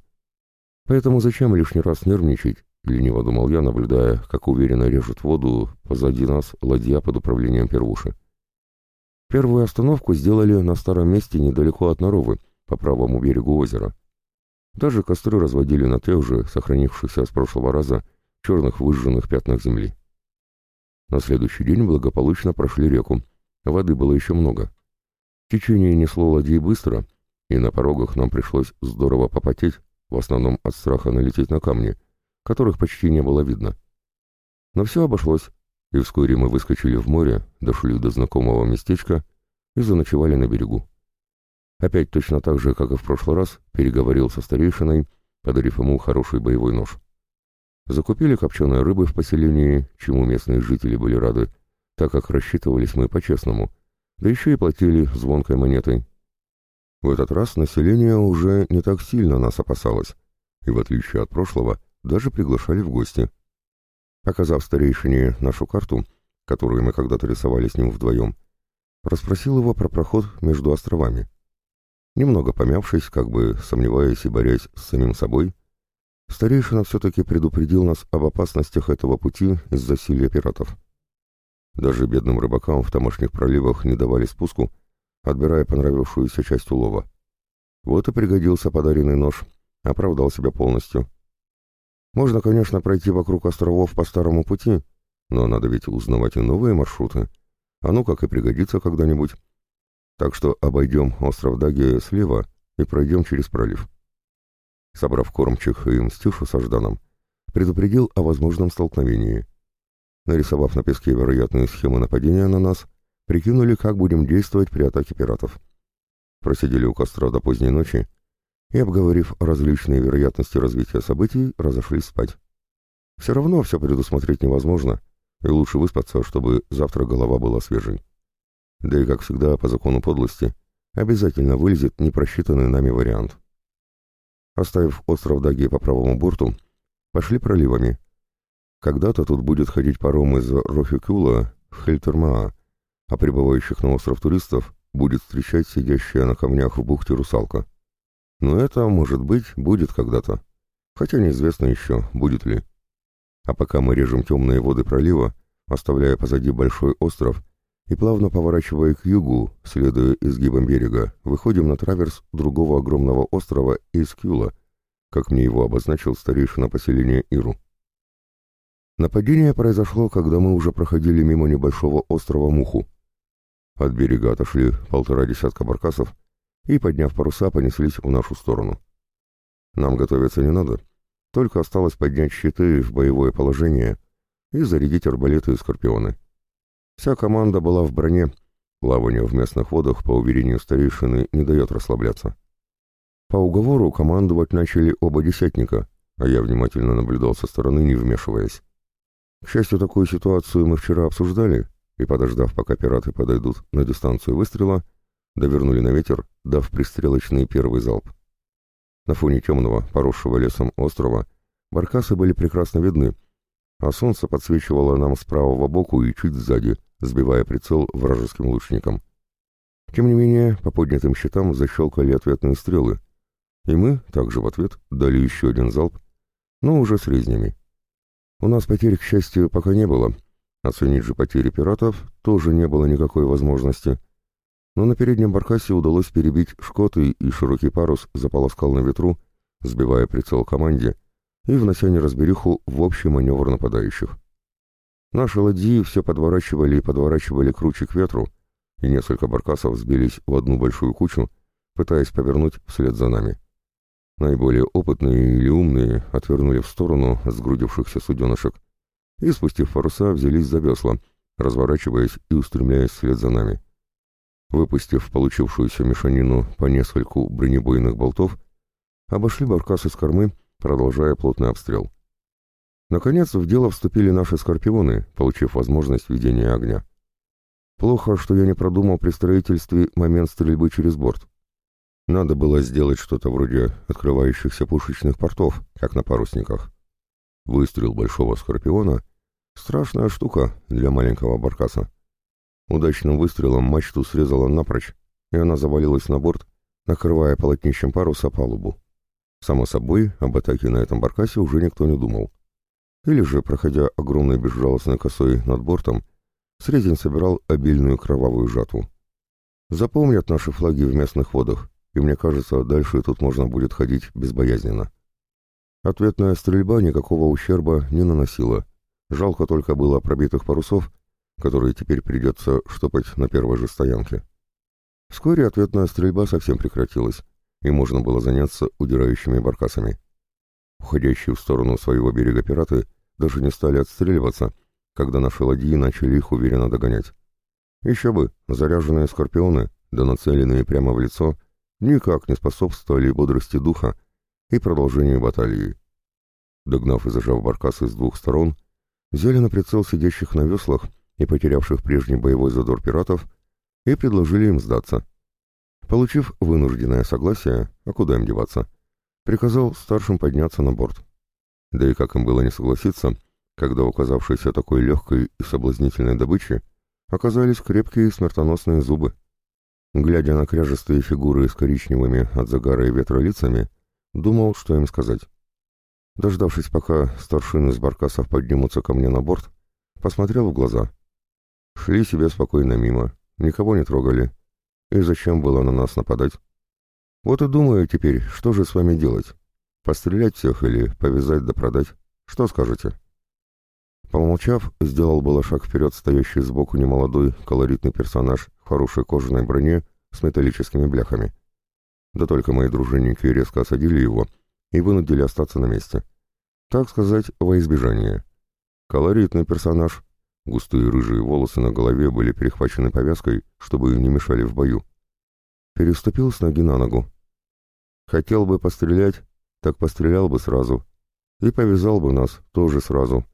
Поэтому зачем лишний раз нервничать, лениво думал я, наблюдая, как уверенно режет воду позади нас ладья под управлением первуши. Первую остановку сделали на старом месте недалеко от Наровы, по правому берегу озера. Даже костры разводили на тех же, сохранившихся с прошлого раза, черных выжженных пятнах земли. На следующий день благополучно прошли реку. Воды было еще много. Течение несло ладьи быстро, и на порогах нам пришлось здорово попотеть, в основном от страха налететь на камни, которых почти не было видно. Но все обошлось и вскоре мы выскочили в море, дошли до знакомого местечка и заночевали на берегу. Опять точно так же, как и в прошлый раз, переговорил со старейшиной, подарив ему хороший боевой нож. Закупили копченой рыбы в поселении, чему местные жители были рады, так как рассчитывались мы по-честному, да еще и платили звонкой монетой. В этот раз население уже не так сильно нас опасалось, и в отличие от прошлого, даже приглашали в гости. Показав старейшине нашу карту, которую мы когда-то рисовали с ним вдвоем, расспросил его про проход между островами. Немного помявшись, как бы сомневаясь и борясь с самим собой, старейшина все-таки предупредил нас об опасностях этого пути из за засилия пиратов. Даже бедным рыбакам в тамошних проливах не давали спуску, отбирая понравившуюся часть улова. Вот и пригодился подаренный нож, оправдал себя полностью. Можно, конечно, пройти вокруг островов по старому пути, но надо ведь узнавать и новые маршруты. А ну как и пригодится когда-нибудь. Так что обойдем остров Даги слева и пройдем через пролив. Собрав кормчих и мстишу со Жданом, предупредил о возможном столкновении. Нарисовав на песке вероятные схемы нападения на нас, прикинули, как будем действовать при атаке пиратов. Просидели у костра до поздней ночи и, обговорив различные вероятности развития событий, разошлись спать. Все равно все предусмотреть невозможно, и лучше выспаться, чтобы завтра голова была свежей. Да и, как всегда, по закону подлости, обязательно вылезет непросчитанный нами вариант. Оставив остров Даги по правому борту, пошли проливами. Когда-то тут будет ходить паром из Рохюкюла в Хельтермаа, а прибывающих на остров туристов будет встречать сидящая на камнях в бухте русалка. Но это, может быть, будет когда-то. Хотя неизвестно еще, будет ли. А пока мы режем темные воды пролива, оставляя позади большой остров и плавно поворачивая к югу, следуя изгибам берега, выходим на траверс другого огромного острова Искюла, как мне его обозначил старейшина поселения Иру. Нападение произошло, когда мы уже проходили мимо небольшого острова Муху. От берега отошли полтора десятка баркасов и, подняв паруса, понеслись в нашу сторону. Нам готовиться не надо, только осталось поднять щиты в боевое положение и зарядить арбалеты и скорпионы. Вся команда была в броне, плавание в местных водах, по уверению старейшины, не дает расслабляться. По уговору командовать начали оба десятника, а я внимательно наблюдал со стороны, не вмешиваясь. К счастью, такую ситуацию мы вчера обсуждали, и, подождав, пока пираты подойдут на дистанцию выстрела, довернули на ветер, дав пристрелочный первый залп. На фоне темного, поросшего лесом острова, баркасы были прекрасно видны, а солнце подсвечивало нам с правого боку и чуть сзади, сбивая прицел вражеским лучникам. Тем не менее, по поднятым щитам защелкали ответные стрелы, и мы, также в ответ, дали еще один залп, но уже с резнями. У нас потерь, к счастью, пока не было. Оценить же потери пиратов тоже не было никакой возможности. Но на переднем баркасе удалось перебить шкоты, и широкий парус заполоскал на ветру, сбивая прицел команде и внося неразбериху в общий маневр нападающих. Наши ладьи все подворачивали и подворачивали круче к ветру, и несколько баркасов сбились в одну большую кучу, пытаясь повернуть вслед за нами. Наиболее опытные или умные отвернули в сторону сгрудившихся суденышек и, спустив паруса, взялись за весла, разворачиваясь и устремляясь вслед за нами. Выпустив получившуюся мешанину по нескольку бронебойных болтов, обошли баркасы с кормы, продолжая плотный обстрел. Наконец в дело вступили наши скорпионы, получив возможность ведения огня. Плохо, что я не продумал при строительстве момент стрельбы через борт. Надо было сделать что-то вроде открывающихся пушечных портов, как на парусниках. Выстрел большого скорпиона — страшная штука для маленького баркаса. Удачным выстрелом мачту срезала напрочь, и она завалилась на борт, накрывая полотнищем паруса палубу. Само собой, об атаке на этом баркасе уже никто не думал или же, проходя огромной безжалостной косой над бортом, Средин собирал обильную кровавую жатву. Запомнят наши флаги в местных водах, и мне кажется, дальше тут можно будет ходить безбоязненно. Ответная стрельба никакого ущерба не наносила. Жалко только было пробитых парусов, которые теперь придется штопать на первой же стоянке. Вскоре ответная стрельба совсем прекратилась, и можно было заняться удирающими баркасами. Уходящие в сторону своего берега пираты даже не стали отстреливаться, когда наши ладьи начали их уверенно догонять. Еще бы, заряженные скорпионы, да нацеленные прямо в лицо, никак не способствовали бодрости духа и продолжению баталии. Догнав и зажав баркасы с двух сторон, взяли на прицел сидящих на веслах и потерявших прежний боевой задор пиратов и предложили им сдаться. Получив вынужденное согласие, а куда им деваться, приказал старшим подняться на борт. Да и как им было не согласиться, когда указавшейся такой легкой и соблазнительной добычи оказались крепкие смертоносные зубы. Глядя на кряжестые фигуры с коричневыми от загара и ветра лицами, думал, что им сказать. Дождавшись, пока старшины с баркасов поднимутся ко мне на борт, посмотрел в глаза. Шли себе спокойно мимо, никого не трогали. И зачем было на нас нападать? Вот и думаю теперь, что же с вами делать? Пострелять всех или повязать да продать? Что скажете?» Помолчав, сделал было шаг вперед стоящий сбоку немолодой, колоритный персонаж в хорошей кожаной броне с металлическими бляхами. Да только мои дружинники резко осадили его и вынудили остаться на месте. Так сказать, во избежание. Колоритный персонаж. Густые рыжие волосы на голове были перехвачены повязкой, чтобы не мешали в бою. Переступил с ноги на ногу. Хотел бы пострелять, так пострелял бы сразу. И повязал бы нас тоже сразу.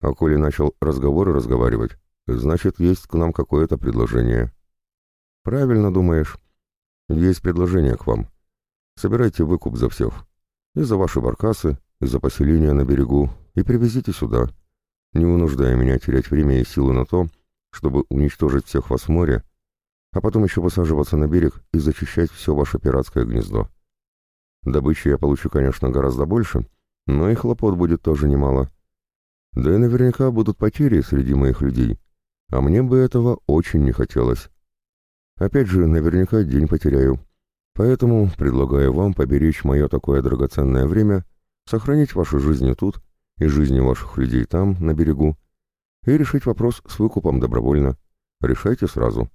А коли начал разговоры разговаривать, значит, есть к нам какое-то предложение. Правильно думаешь. Есть предложение к вам. Собирайте выкуп за всех. И за ваши баркасы, и за поселение на берегу, и привезите сюда, не вынуждая меня терять время и силы на то, чтобы уничтожить всех вас в море, а потом еще высаживаться на берег и зачищать все ваше пиратское гнездо. Добычи я получу, конечно, гораздо больше, но и хлопот будет тоже немало. Да и наверняка будут потери среди моих людей, а мне бы этого очень не хотелось. Опять же, наверняка день потеряю. Поэтому предлагаю вам поберечь мое такое драгоценное время, сохранить ваши жизни тут и жизни ваших людей там, на берегу, и решить вопрос с выкупом добровольно. Решайте сразу.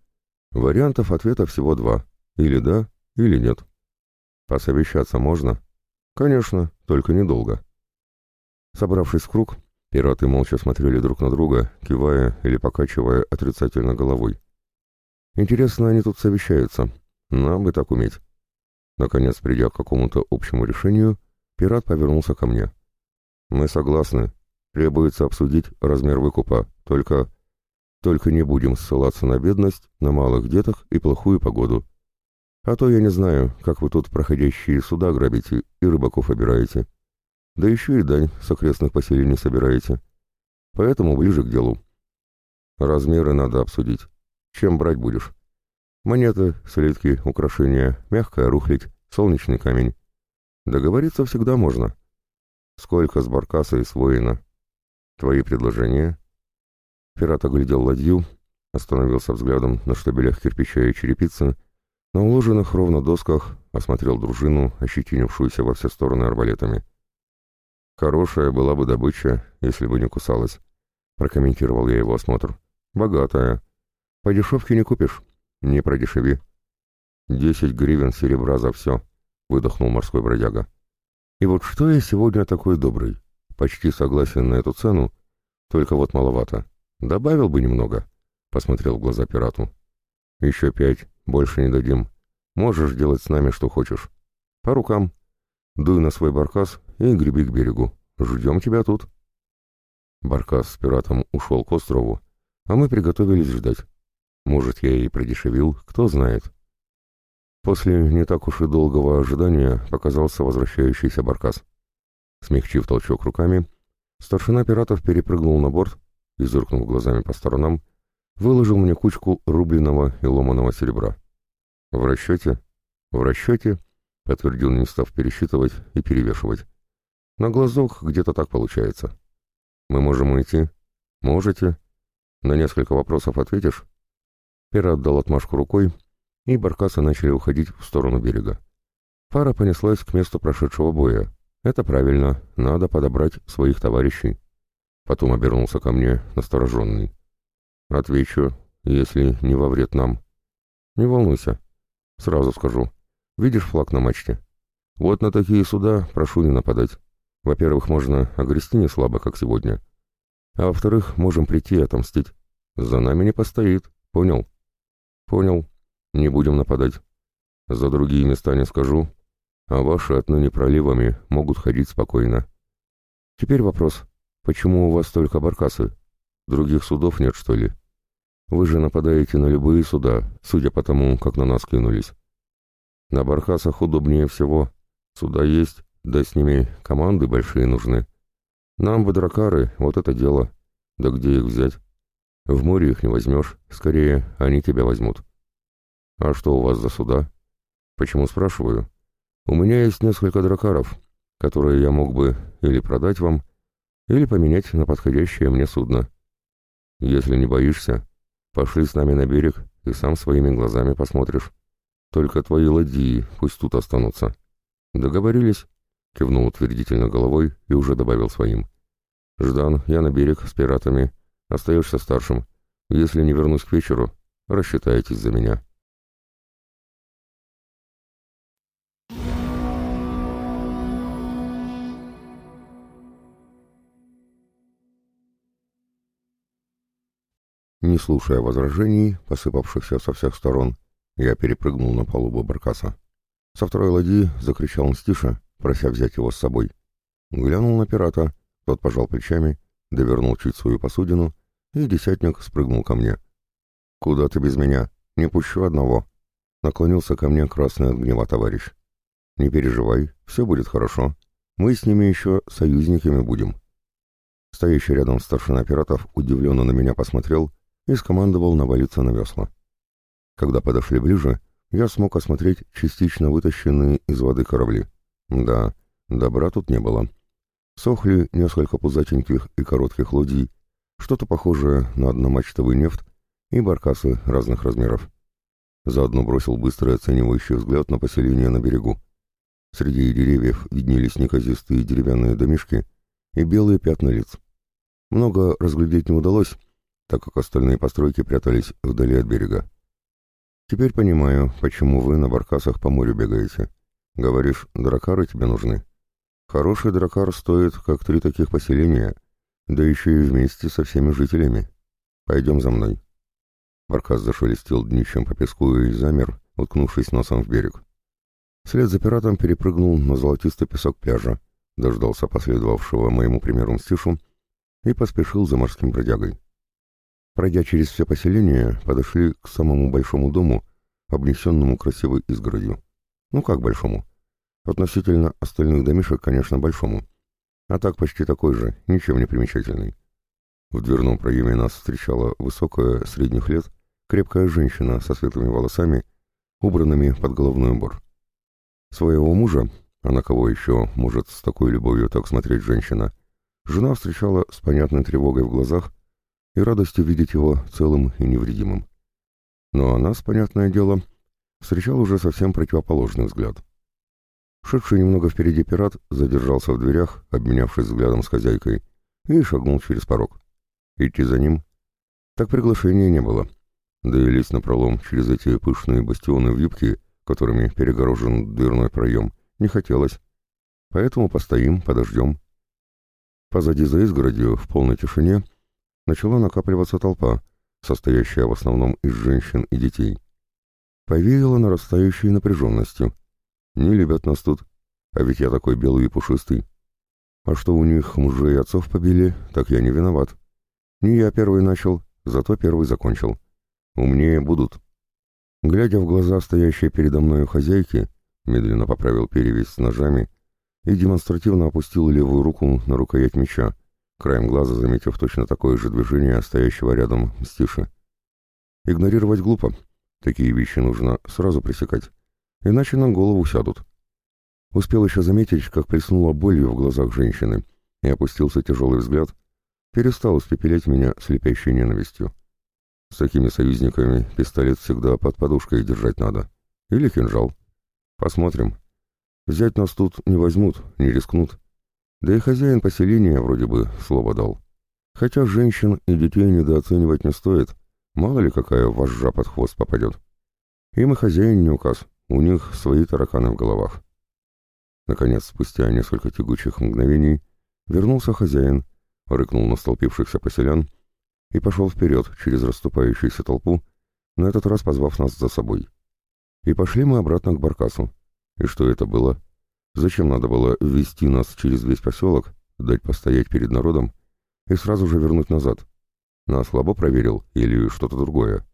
Вариантов ответа всего два. Или да, или нет. Посовещаться можно? Конечно, только недолго. Собравшись в круг, Пираты молча смотрели друг на друга, кивая или покачивая отрицательно головой. Интересно, они тут совещаются. Нам бы так уметь. Наконец, придя к какому-то общему решению, пират повернулся ко мне. «Мы согласны. Требуется обсудить размер выкупа. Только... Только не будем ссылаться на бедность, на малых деток и плохую погоду. А то я не знаю, как вы тут проходящие суда грабите и рыбаков обираете». Да еще и дань с окрестных поселений собираете. Поэтому ближе к делу. Размеры надо обсудить. Чем брать будешь? Монеты, слитки, украшения, мягкая рухлядь, солнечный камень. Договориться всегда можно. Сколько с баркаса и с воина? Твои предложения? Пират оглядел ладью, остановился взглядом на штабелях кирпича и черепицы, на уложенных ровно досках, осмотрел дружину, ощетинившуюся во все стороны арбалетами. «Хорошая была бы добыча, если бы не кусалась», — прокомментировал я его осмотр. «Богатая. По дешевке не купишь. Не продешеви». «Десять гривен серебра за все», — выдохнул морской бродяга. «И вот что я сегодня такой добрый? Почти согласен на эту цену, только вот маловато. Добавил бы немного», — посмотрел в глаза пирату. «Еще пять, больше не дадим. Можешь делать с нами что хочешь. По рукам. Дуй на свой баркас и греби к берегу. Ждем тебя тут». Баркас с пиратом ушел к острову, а мы приготовились ждать. Может, я и продешевил, кто знает. После не так уж и долгого ожидания показался возвращающийся баркас. Смягчив толчок руками, старшина пиратов перепрыгнул на борт и, зыркнув глазами по сторонам, выложил мне кучку рубленного и ломаного серебра. «В расчете?» «В расчете», — подтвердил, не став пересчитывать и перевешивать. На глазок где-то так получается. Мы можем уйти? Можете. На несколько вопросов ответишь? Пират дал отмашку рукой, и баркасы начали уходить в сторону берега. Пара понеслась к месту прошедшего боя. Это правильно, надо подобрать своих товарищей. Потом обернулся ко мне, настороженный. Отвечу, если не во вред нам. Не волнуйся. Сразу скажу. Видишь флаг на мачте? Вот на такие суда прошу не нападать. Во-первых, можно огрести не слабо, как сегодня. А во-вторых, можем прийти и отомстить. За нами не постоит. Понял? Понял. Не будем нападать. За другие места не скажу. А ваши отныне проливами могут ходить спокойно. Теперь вопрос. Почему у вас только баркасы? Других судов нет, что ли? Вы же нападаете на любые суда, судя по тому, как на нас кинулись. На баркасах удобнее всего. Суда есть, да с ними команды большие нужны. Нам бы дракары, вот это дело. Да где их взять? В море их не возьмешь, скорее они тебя возьмут. А что у вас за суда? Почему спрашиваю? У меня есть несколько дракаров, которые я мог бы или продать вам, или поменять на подходящее мне судно. Если не боишься, пошли с нами на берег и сам своими глазами посмотришь. Только твои ладьи пусть тут останутся. Договорились? Кивнул утвердительно головой и уже добавил своим. Ждан, я на берег с пиратами. Остаешься старшим. Если не вернусь к вечеру, рассчитайтесь за меня. Не слушая возражений, посыпавшихся со всех сторон, я перепрыгнул на палубу баркаса. Со второй ладьи закричал Мстиша, прося взять его с собой. Глянул на пирата, тот пожал плечами, довернул чуть свою посудину, и десятник спрыгнул ко мне. «Куда ты без меня? Не пущу одного!» Наклонился ко мне красный от гнева товарищ. «Не переживай, все будет хорошо. Мы с ними еще союзниками будем». Стоящий рядом старшина пиратов удивленно на меня посмотрел и скомандовал навалиться на весла. Когда подошли ближе, я смог осмотреть частично вытащенные из воды корабли. Да, добра тут не было. Сохли несколько пузатеньких и коротких лодий, что-то похожее на одномачтовый нефть и баркасы разных размеров. Заодно бросил быстрый оценивающий взгляд на поселение на берегу. Среди деревьев виднелись неказистые деревянные домишки и белые пятна лиц. Много разглядеть не удалось, так как остальные постройки прятались вдали от берега. Теперь понимаю, почему вы на баркасах по морю бегаете. Говоришь, дракары тебе нужны. Хороший дракар стоит, как три таких поселения, да еще и вместе со всеми жителями. Пойдем за мной. Баркас зашелестел днищем по песку и замер, уткнувшись носом в берег. Вслед за пиратом перепрыгнул на золотистый песок пляжа, дождался последовавшего моему примеру мстишу и поспешил за морским бродягой. Пройдя через все поселение, подошли к самому большому дому, обнесенному красивой изгородью. Ну как большому? Относительно остальных домишек, конечно, большому. А так почти такой же, ничем не примечательный. В дверном проеме нас встречала высокая, средних лет, крепкая женщина со светлыми волосами, убранными под головной убор. Своего мужа, а на кого еще может с такой любовью так смотреть женщина, жена встречала с понятной тревогой в глазах и радостью видеть его целым и невредимым. Но о нас, понятное дело, встречал уже совсем противоположный взгляд. Шедший немного впереди пират задержался в дверях, обменявшись взглядом с хозяйкой, и шагнул через порог. Идти за ним? Так приглашения не было. Да и лезть напролом через эти пышные бастионы в юбке, которыми перегорожен дверной проем, не хотелось. Поэтому постоим, подождем. Позади за изгородью, в полной тишине, начала накапливаться толпа, состоящая в основном из женщин и детей. Повеяло нарастающей напряженностью. Не любят нас тут, а ведь я такой белый и пушистый. А что у них мужей и отцов побили, так я не виноват. Не я первый начал, зато первый закончил. Умнее будут. Глядя в глаза стоящей передо мною хозяйки, медленно поправил перевязь с ножами и демонстративно опустил левую руку на рукоять меча, краем глаза заметив точно такое же движение стоящего рядом Стиши. Игнорировать глупо. Такие вещи нужно сразу пресекать, иначе на голову сядут. Успел еще заметить, как плеснула болью в глазах женщины, и опустился тяжелый взгляд, перестал испепелять меня слепящей ненавистью. С такими союзниками пистолет всегда под подушкой держать надо. Или кинжал. Посмотрим. Взять нас тут не возьмут, не рискнут. Да и хозяин поселения вроде бы слово дал. Хотя женщин и детей недооценивать не стоит, мало ли какая вожжа под хвост попадет. Им и хозяин не указ, у них свои тараканы в головах. Наконец, спустя несколько тягучих мгновений, вернулся хозяин, рыкнул на столпившихся поселян и пошел вперед через расступающуюся толпу, на этот раз позвав нас за собой. И пошли мы обратно к Баркасу. И что это было? Зачем надо было ввести нас через весь поселок, дать постоять перед народом и сразу же вернуть назад? На слабо проверил или что-то другое?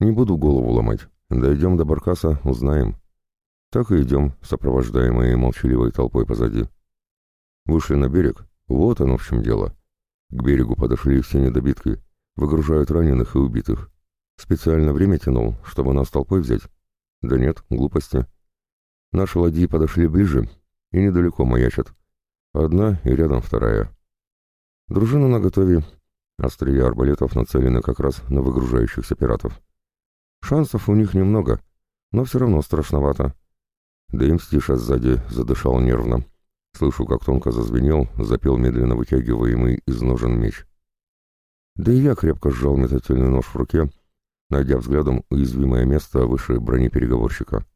Не буду голову ломать. Дойдем до Баркаса, узнаем. Так и идем, сопровождаемые молчаливой толпой позади. Вышли на берег, вот оно в чем дело. К берегу подошли все недобитки, выгружают раненых и убитых. Специально время тянул, чтобы нас толпой взять? Да нет, глупости. Наши ладьи подошли ближе и недалеко маячат. Одна и рядом вторая. Дружина наготове. Острия арбалетов нацелены как раз на выгружающихся пиратов. Шансов у них немного, но все равно страшновато. Да им стиша сзади задышал нервно. Слышу, как тонко зазвенел, запел медленно вытягиваемый из ножен меч. Да и я крепко сжал метательный нож в руке, найдя взглядом уязвимое место выше брони переговорщика.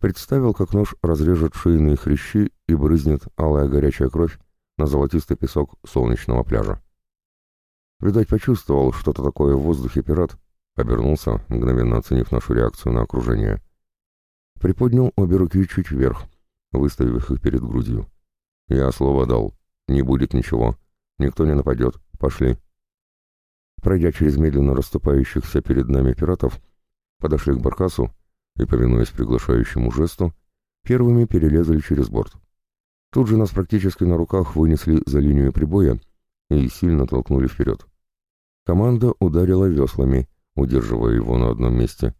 Представил, как нож разрежет шейные хрящи и брызнет алая горячая кровь на золотистый песок солнечного пляжа. Видать, почувствовал что-то такое в воздухе пират, обернулся, мгновенно оценив нашу реакцию на окружение. Приподнял обе руки чуть вверх, выставив их перед грудью. Я слово дал. Не будет ничего. Никто не нападет. Пошли. Пройдя через медленно расступающихся перед нами пиратов, подошли к баркасу и, повинуясь приглашающему жесту, первыми перелезли через борт. Тут же нас практически на руках вынесли за линию прибоя и сильно толкнули вперед. Команда ударила веслами, удерживая его на одном месте,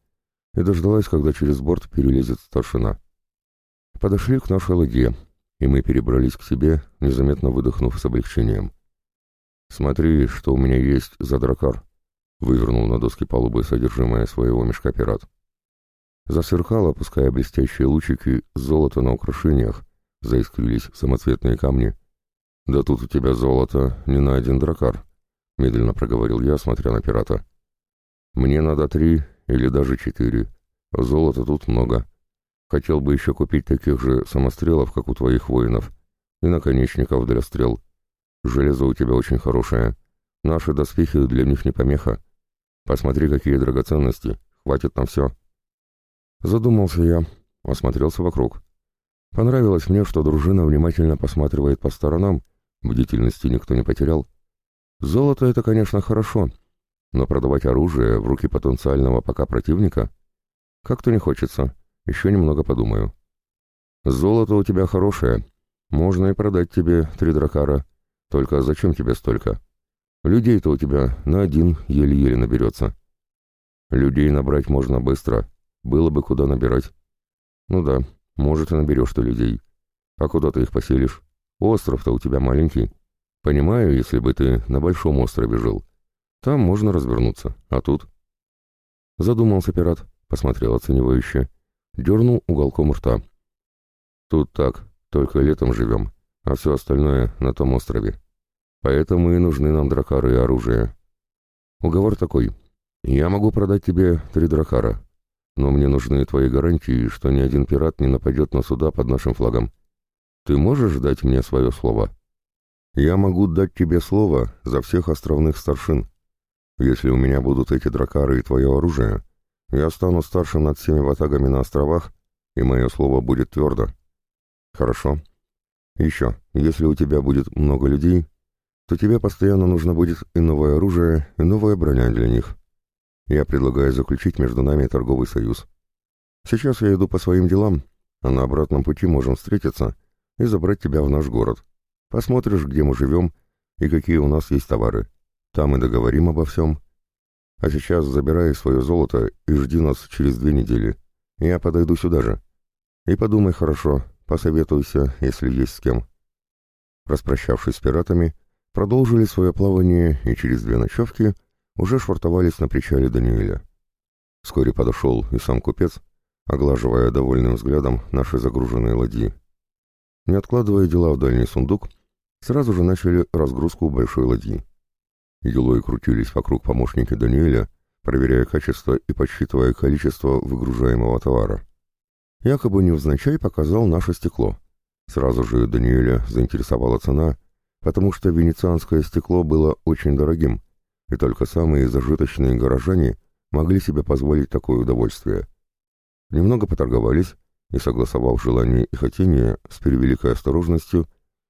и дождалась, когда через борт перелезет старшина. Подошли к нашей ладье, и мы перебрались к себе, незаметно выдохнув с облегчением. «Смотри, что у меня есть за дракар», — вывернул на доски палубы содержимое своего мешка пират. Засверкал, опуская блестящие лучики золота на украшениях, заискрились самоцветные камни. «Да тут у тебя золото не на один дракар», — медленно проговорил я, смотря на пирата. «Мне надо три или даже четыре. Золота тут много. Хотел бы еще купить таких же самострелов, как у твоих воинов, и наконечников для стрел. Железо у тебя очень хорошее. Наши доспехи для них не помеха. Посмотри, какие драгоценности. Хватит на все. Задумался я, осмотрелся вокруг. Понравилось мне, что дружина внимательно посматривает по сторонам, бдительности никто не потерял. Золото — это, конечно, хорошо, но продавать оружие в руки потенциального пока противника как-то не хочется. Еще немного подумаю. Золото у тебя хорошее. Можно и продать тебе три дракара. Только зачем тебе столько? Людей-то у тебя на один еле-еле наберется. Людей набрать можно быстро. Было бы куда набирать. Ну да, может и наберешь ты людей. А куда ты их поселишь? Остров-то у тебя маленький. Понимаю, если бы ты на большом острове жил. Там можно развернуться. А тут? Задумался пират, посмотрел оценивающе дернул уголком рта. «Тут так, только летом живем, а все остальное на том острове. Поэтому и нужны нам дракары и оружие. Уговор такой. Я могу продать тебе три дракара, но мне нужны твои гарантии, что ни один пират не нападет на суда под нашим флагом. Ты можешь дать мне свое слово?» «Я могу дать тебе слово за всех островных старшин. Если у меня будут эти дракары и твое оружие, я стану старшим над всеми ватагами на островах, и мое слово будет твердо. Хорошо. Еще, если у тебя будет много людей, то тебе постоянно нужно будет и новое оружие, и новая броня для них. Я предлагаю заключить между нами торговый союз. Сейчас я иду по своим делам, а на обратном пути можем встретиться и забрать тебя в наш город. Посмотришь, где мы живем и какие у нас есть товары. Там и договорим обо всем. А сейчас забирай свое золото и жди нас через две недели. Я подойду сюда же. И подумай хорошо, посоветуйся, если есть с кем». Распрощавшись с пиратами, продолжили свое плавание и через две ночевки уже швартовались на причале Даниэля. Вскоре подошел и сам купец, оглаживая довольным взглядом наши загруженные ладьи. Не откладывая дела в дальний сундук, сразу же начали разгрузку большой ладьи. Делой крутились вокруг помощники Даниэля, проверяя качество и подсчитывая количество выгружаемого товара. Якобы невзначай показал наше стекло. Сразу же Даниэля заинтересовала цена, потому что венецианское стекло было очень дорогим, и только самые зажиточные горожане могли себе позволить такое удовольствие. Немного поторговались, и, согласовав желание и хотение, с превеликой осторожностью,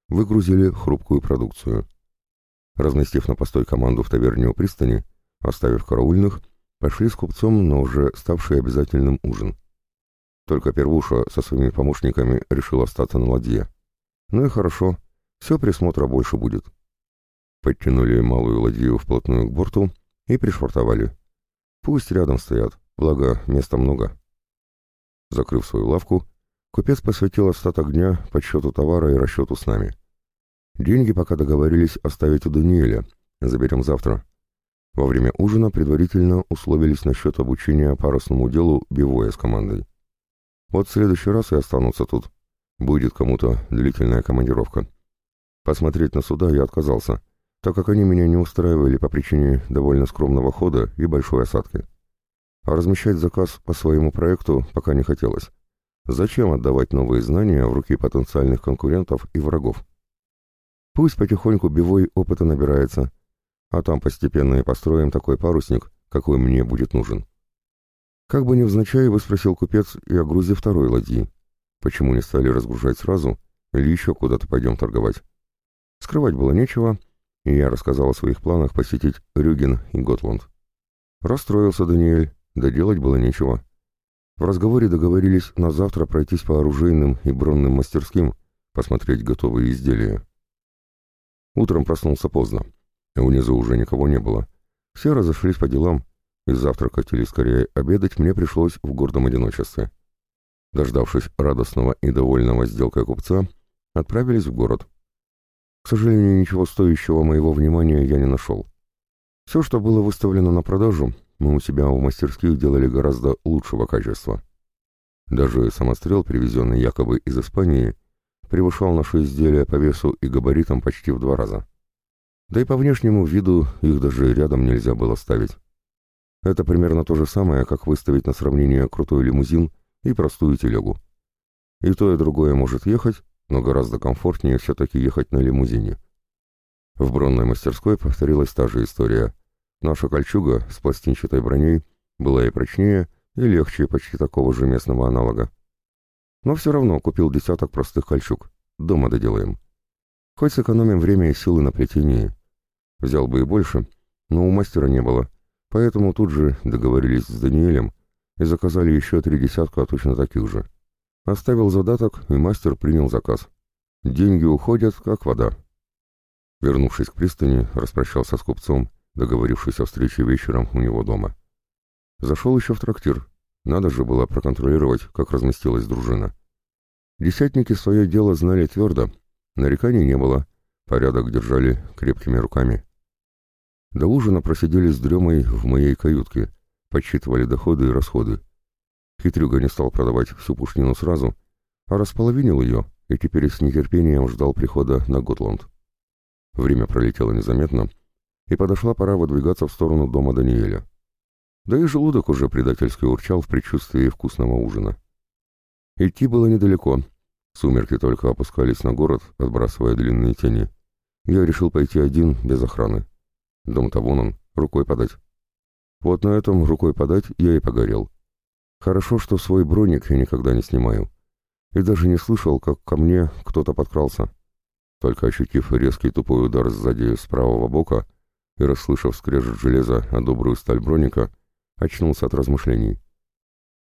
выгрузили хрупкую продукцию. Разместив на постой команду в таверне у пристани, оставив караульных, пошли с купцом на уже ставший обязательным ужин. Только Первуша со своими помощниками решил остаться на ладье. Ну и хорошо, все присмотра больше будет. Подтянули малую ладью вплотную к борту и пришвартовали. Пусть рядом стоят, благо места много. Закрыв свою лавку, купец посвятил остаток дня подсчету товара и расчету с нами. Деньги пока договорились оставить у Даниэля, заберем завтра. Во время ужина предварительно условились насчет обучения парусному делу Бивоя с командой. Вот в следующий раз и останутся тут. Будет кому-то длительная командировка. Посмотреть на суда я отказался, так как они меня не устраивали по причине довольно скромного хода и большой осадки. А размещать заказ по своему проекту пока не хотелось. Зачем отдавать новые знания в руки потенциальных конкурентов и врагов? Пусть потихоньку бивой опыта набирается, а там постепенно и построим такой парусник, какой мне будет нужен. Как бы невзначай выспросил купец и о грузе второй ладьи. Почему не стали разгружать сразу, или еще куда-то пойдем торговать? Скрывать было нечего, и я рассказал о своих планах посетить Рюген и Готланд. Расстроился Даниэль, да делать было нечего. В разговоре договорились на завтра пройтись по оружейным и бронным мастерским, посмотреть готовые изделия. Утром проснулся поздно. Внизу уже никого не было. Все разошлись по делам, и завтракать или скорее обедать мне пришлось в гордом одиночестве. Дождавшись радостного и довольного сделкой купца, отправились в город. К сожалению, ничего стоящего моего внимания я не нашел. Все, что было выставлено на продажу, мы у себя в мастерских делали гораздо лучшего качества. Даже самострел, привезенный якобы из Испании, превышал наши изделия по весу и габаритам почти в два раза. Да и по внешнему виду их даже рядом нельзя было ставить. Это примерно то же самое, как выставить на сравнение крутой лимузин и простую телегу. И то, и другое может ехать, но гораздо комфортнее все-таки ехать на лимузине. В бронной мастерской повторилась та же история. Наша кольчуга с пластинчатой броней была и прочнее, и легче почти такого же местного аналога. Но все равно купил десяток простых кольчуг. Дома доделаем. Хоть сэкономим время и силы на плетении. Взял бы и больше, но у мастера не было, поэтому тут же договорились с Даниэлем и заказали еще три десятка точно таких же. Оставил задаток, и мастер принял заказ. Деньги уходят, как вода. Вернувшись к пристани, распрощался с купцом, договорившись о встрече вечером у него дома. Зашел еще в трактир. Надо же было проконтролировать, как разместилась дружина. Десятники свое дело знали твердо, нареканий не было, порядок держали крепкими руками. До ужина просидели с дремой в моей каютке, подсчитывали доходы и расходы. Хитрюга не стал продавать всю пушнину сразу, а располовинил ее и теперь с нетерпением ждал прихода на Готланд. Время пролетело незаметно, и подошла пора выдвигаться в сторону дома Даниэля. Да и желудок уже предательски урчал в предчувствии вкусного ужина. Идти было недалеко. Сумерки только опускались на город, отбрасывая длинные тени. Я решил пойти один, без охраны. Дом-то вон он, рукой подать. Вот на этом рукой подать я и погорел. Хорошо, что свой броник я никогда не снимаю. И даже не слышал, как ко мне кто-то подкрался. Только ощутив резкий тупой удар сзади с правого бока и расслышав скрежет железа о добрую сталь броника, очнулся от размышлений.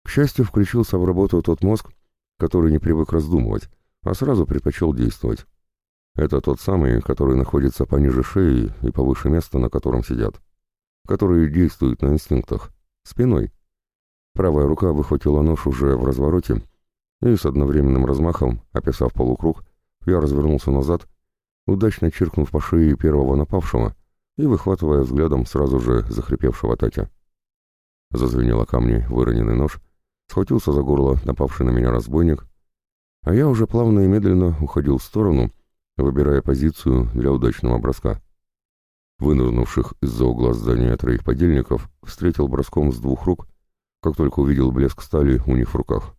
К счастью, включился в работу тот мозг, который не привык раздумывать, а сразу предпочел действовать. Это тот самый, который находится пониже шеи и повыше места, на котором сидят. Который действует на инстинктах. Спиной. Правая рука выхватила нож уже в развороте, и с одновременным размахом, описав полукруг, я развернулся назад, удачно чиркнув по шее первого напавшего и выхватывая взглядом сразу же захрипевшего Татя. Зазвенело камни выроненный нож, схватился за горло напавший на меня разбойник, а я уже плавно и медленно уходил в сторону, выбирая позицию для удачного броска. Вынырнувших из-за угла здания троих подельников встретил броском с двух рук как только увидел блеск стали у них в руках.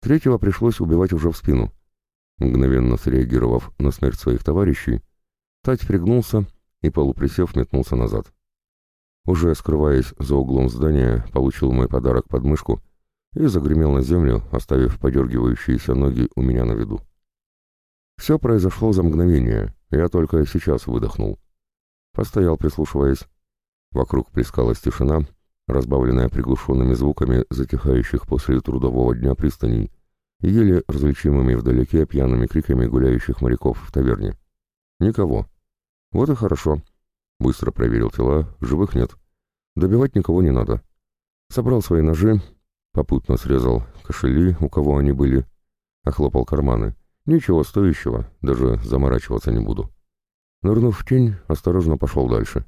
Третьего пришлось убивать уже в спину. Мгновенно среагировав на смерть своих товарищей, Тать пригнулся и, полуприсев, метнулся назад. Уже скрываясь за углом здания, получил мой подарок под мышку и загремел на землю, оставив подергивающиеся ноги у меня на виду. Все произошло за мгновение, я только сейчас выдохнул. Постоял, прислушиваясь. Вокруг плескалась тишина, разбавленная приглушенными звуками затихающих после трудового дня пристаней и еле различимыми вдалеке пьяными криками гуляющих моряков в таверне. Никого. Вот и хорошо. Быстро проверил тела, живых нет. Добивать никого не надо. Собрал свои ножи, попутно срезал кошели, у кого они были, охлопал карманы. Ничего стоящего, даже заморачиваться не буду. Нырнув в тень, осторожно пошел дальше.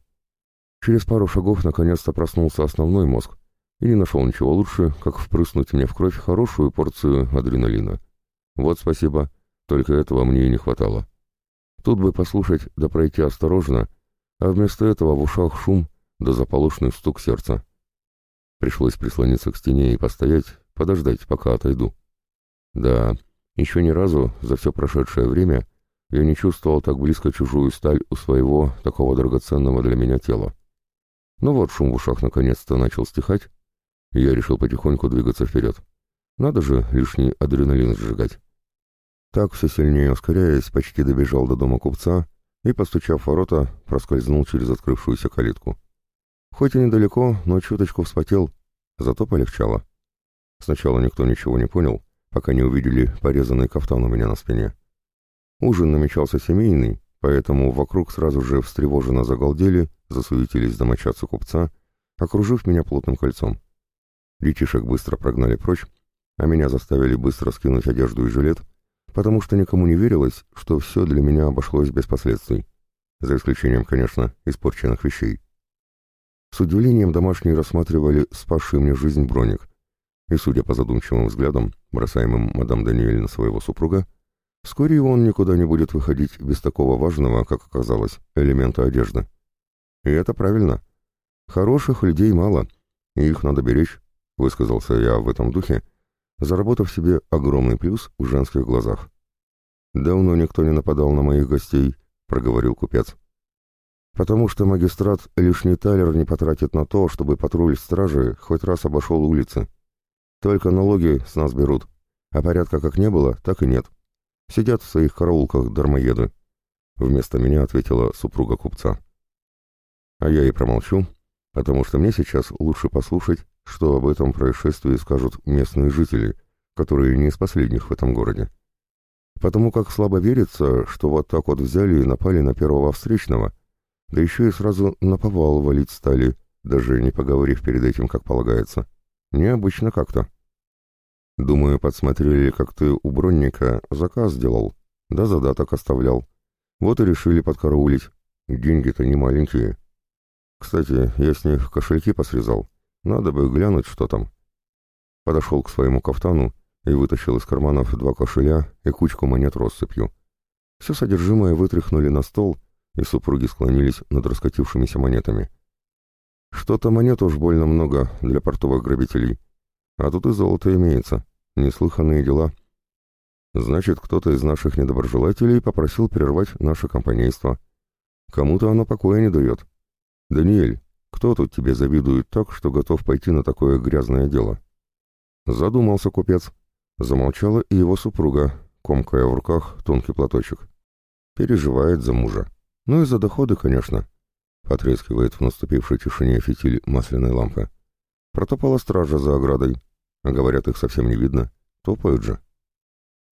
Через пару шагов наконец-то проснулся основной мозг и не нашел ничего лучше, как впрыснуть мне в кровь хорошую порцию адреналина. Вот спасибо, только этого мне и не хватало. Тут бы послушать да пройти осторожно, а вместо этого в ушах шум да заполошный стук сердца. Пришлось прислониться к стене и постоять, подождать, пока отойду. Да, еще ни разу за все прошедшее время я не чувствовал так близко чужую сталь у своего, такого драгоценного для меня тела. Ну вот шум в ушах наконец-то начал стихать, и я решил потихоньку двигаться вперед. Надо же лишний адреналин сжигать. Так, все сильнее ускоряясь, почти добежал до дома купца и, постучав в ворота, проскользнул через открывшуюся калитку. Хоть и недалеко, но чуточку вспотел, зато полегчало. Сначала никто ничего не понял, пока не увидели порезанный кафтан у меня на спине. Ужин намечался семейный, поэтому вокруг сразу же встревоженно загалдели, засуетились домочадцы купца, окружив меня плотным кольцом. Детишек быстро прогнали прочь, а меня заставили быстро скинуть одежду и жилет, потому что никому не верилось, что все для меня обошлось без последствий, за исключением, конечно, испорченных вещей. С удивлением домашние рассматривали спасший мне жизнь броник, и, судя по задумчивым взглядам, бросаемым мадам Даниэль на своего супруга, вскоре он никуда не будет выходить без такого важного, как оказалось, элемента одежды. И это правильно. Хороших людей мало, и их надо беречь, высказался я в этом духе, заработав себе огромный плюс в женских глазах. «Давно никто не нападал на моих гостей», — проговорил купец. «Потому что магистрат лишний талер не потратит на то, чтобы патруль стражи хоть раз обошел улицы. Только налоги с нас берут, а порядка как не было, так и нет. Сидят в своих караулках дармоеды. Вместо меня ответила супруга купца. А я и промолчу, потому что мне сейчас лучше послушать, что об этом происшествии скажут местные жители, которые не из последних в этом городе. Потому как слабо верится, что вот так вот взяли и напали на первого встречного, да еще и сразу на повал валить стали, даже не поговорив перед этим, как полагается. Необычно как-то. Думаю, подсмотрели, как ты у бронника заказ сделал, да задаток оставлял. Вот и решили подкараулить. Деньги-то не маленькие. Кстати, я с них кошельки посрезал. Надо бы глянуть, что там. Подошел к своему кафтану и вытащил из карманов два кошеля и кучку монет россыпью. Все содержимое вытряхнули на стол, и супруги склонились над раскатившимися монетами. Что-то монет уж больно много для портовых грабителей. А тут и золото имеется. Неслыханные дела. Значит, кто-то из наших недоброжелателей попросил прервать наше компанейство. Кому-то оно покоя не дает. Даниэль, кто тут тебе завидует так, что готов пойти на такое грязное дело? Задумался купец. Замолчала и его супруга, комкая в руках тонкий платочек. Переживает за мужа. Ну и за доходы, конечно. Потрескивает в наступившей тишине фитиль масляной лампы. Протопала стража за оградой. А говорят, их совсем не видно. Топают же.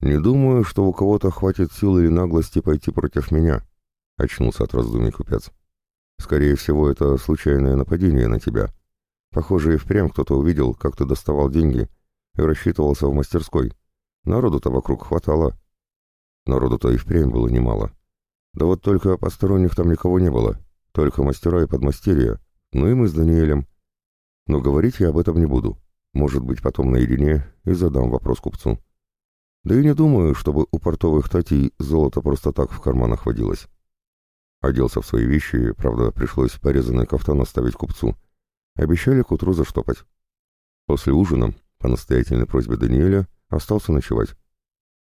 Не думаю, что у кого-то хватит сил или наглости пойти против меня. Очнулся от раздумий купец. Скорее всего, это случайное нападение на тебя. Похоже, и впрямь кто-то увидел, как ты доставал деньги и рассчитывался в мастерской. Народу-то вокруг хватало. Народу-то и впрямь было немало. Да вот только посторонних там никого не было. Только мастера и подмастерья, ну и мы с Даниэлем. Но говорить я об этом не буду. Может быть, потом наедине и задам вопрос купцу. Да и не думаю, чтобы у портовых татей золото просто так в карманах водилось. Оделся в свои вещи, правда, пришлось порезанный кафтан оставить купцу. Обещали к утру заштопать. После ужина, по настоятельной просьбе Даниэля, остался ночевать.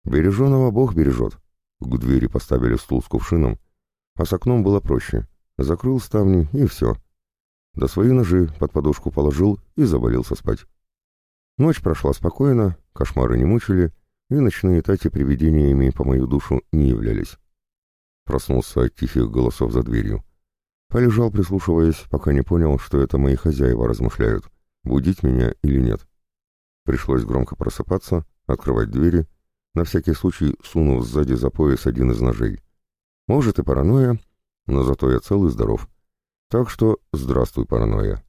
Береженого Бог бережет. К двери поставили стул с кувшином, а с окном было проще. Закрыл ставни и все. Да свои ножи под подушку положил и завалился спать. Ночь прошла спокойно, кошмары не мучили, и ночные тати привидениями по мою душу не являлись. Проснулся от тихих голосов за дверью. Полежал, прислушиваясь, пока не понял, что это мои хозяева размышляют. будить меня или нет. Пришлось громко просыпаться, открывать двери, на всякий случай сунув сзади за пояс один из ножей. Может и паранойя, но зато я цел и здоров. Так что здравствуй, паранойя.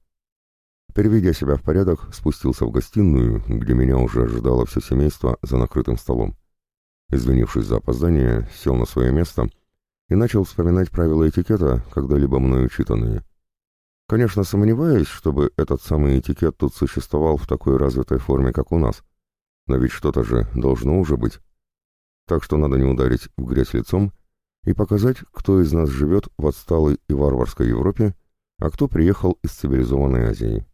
Переведя себя в порядок, спустился в гостиную, где меня уже ожидало все семейство за накрытым столом. Извинившись за опоздание, сел на свое место и начал вспоминать правила этикета, когда-либо мною читанные. Конечно, сомневаюсь, чтобы этот самый этикет тут существовал в такой развитой форме, как у нас. Но ведь что-то же должно уже быть. Так что надо не ударить в грязь лицом и показать, кто из нас живет в отсталой и варварской Европе, а кто приехал из цивилизованной Азии.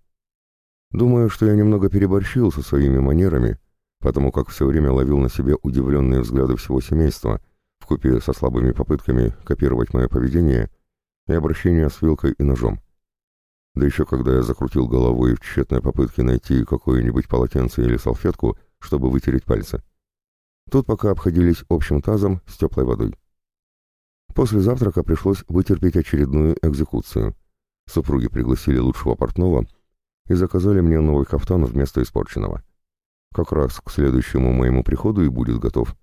Думаю, что я немного переборщил со своими манерами, потому как все время ловил на себе удивленные взгляды всего семейства, вкупе со слабыми попытками копировать мое поведение и обращение с вилкой и ножом. Да еще когда я закрутил головой в тщетной попытке найти какое-нибудь полотенце или салфетку, чтобы вытереть пальцы. Тут пока обходились общим тазом с теплой водой. После завтрака пришлось вытерпеть очередную экзекуцию. Супруги пригласили лучшего портного — и заказали мне новый кафтан вместо испорченного. Как раз к следующему моему приходу и будет готов.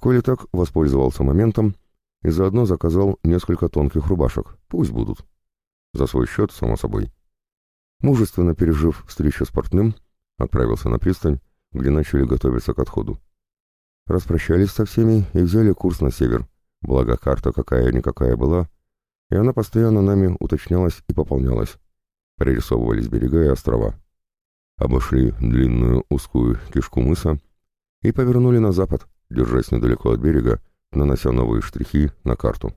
Коли так, воспользовался моментом и заодно заказал несколько тонких рубашек. Пусть будут. За свой счет, само собой. Мужественно пережив встречу с портным, отправился на пристань, где начали готовиться к отходу. Распрощались со всеми и взяли курс на север, благо карта какая-никакая была, и она постоянно нами уточнялась и пополнялась прорисовывались берега и острова. Обошли длинную узкую кишку мыса и повернули на запад, держась недалеко от берега, нанося новые штрихи на карту.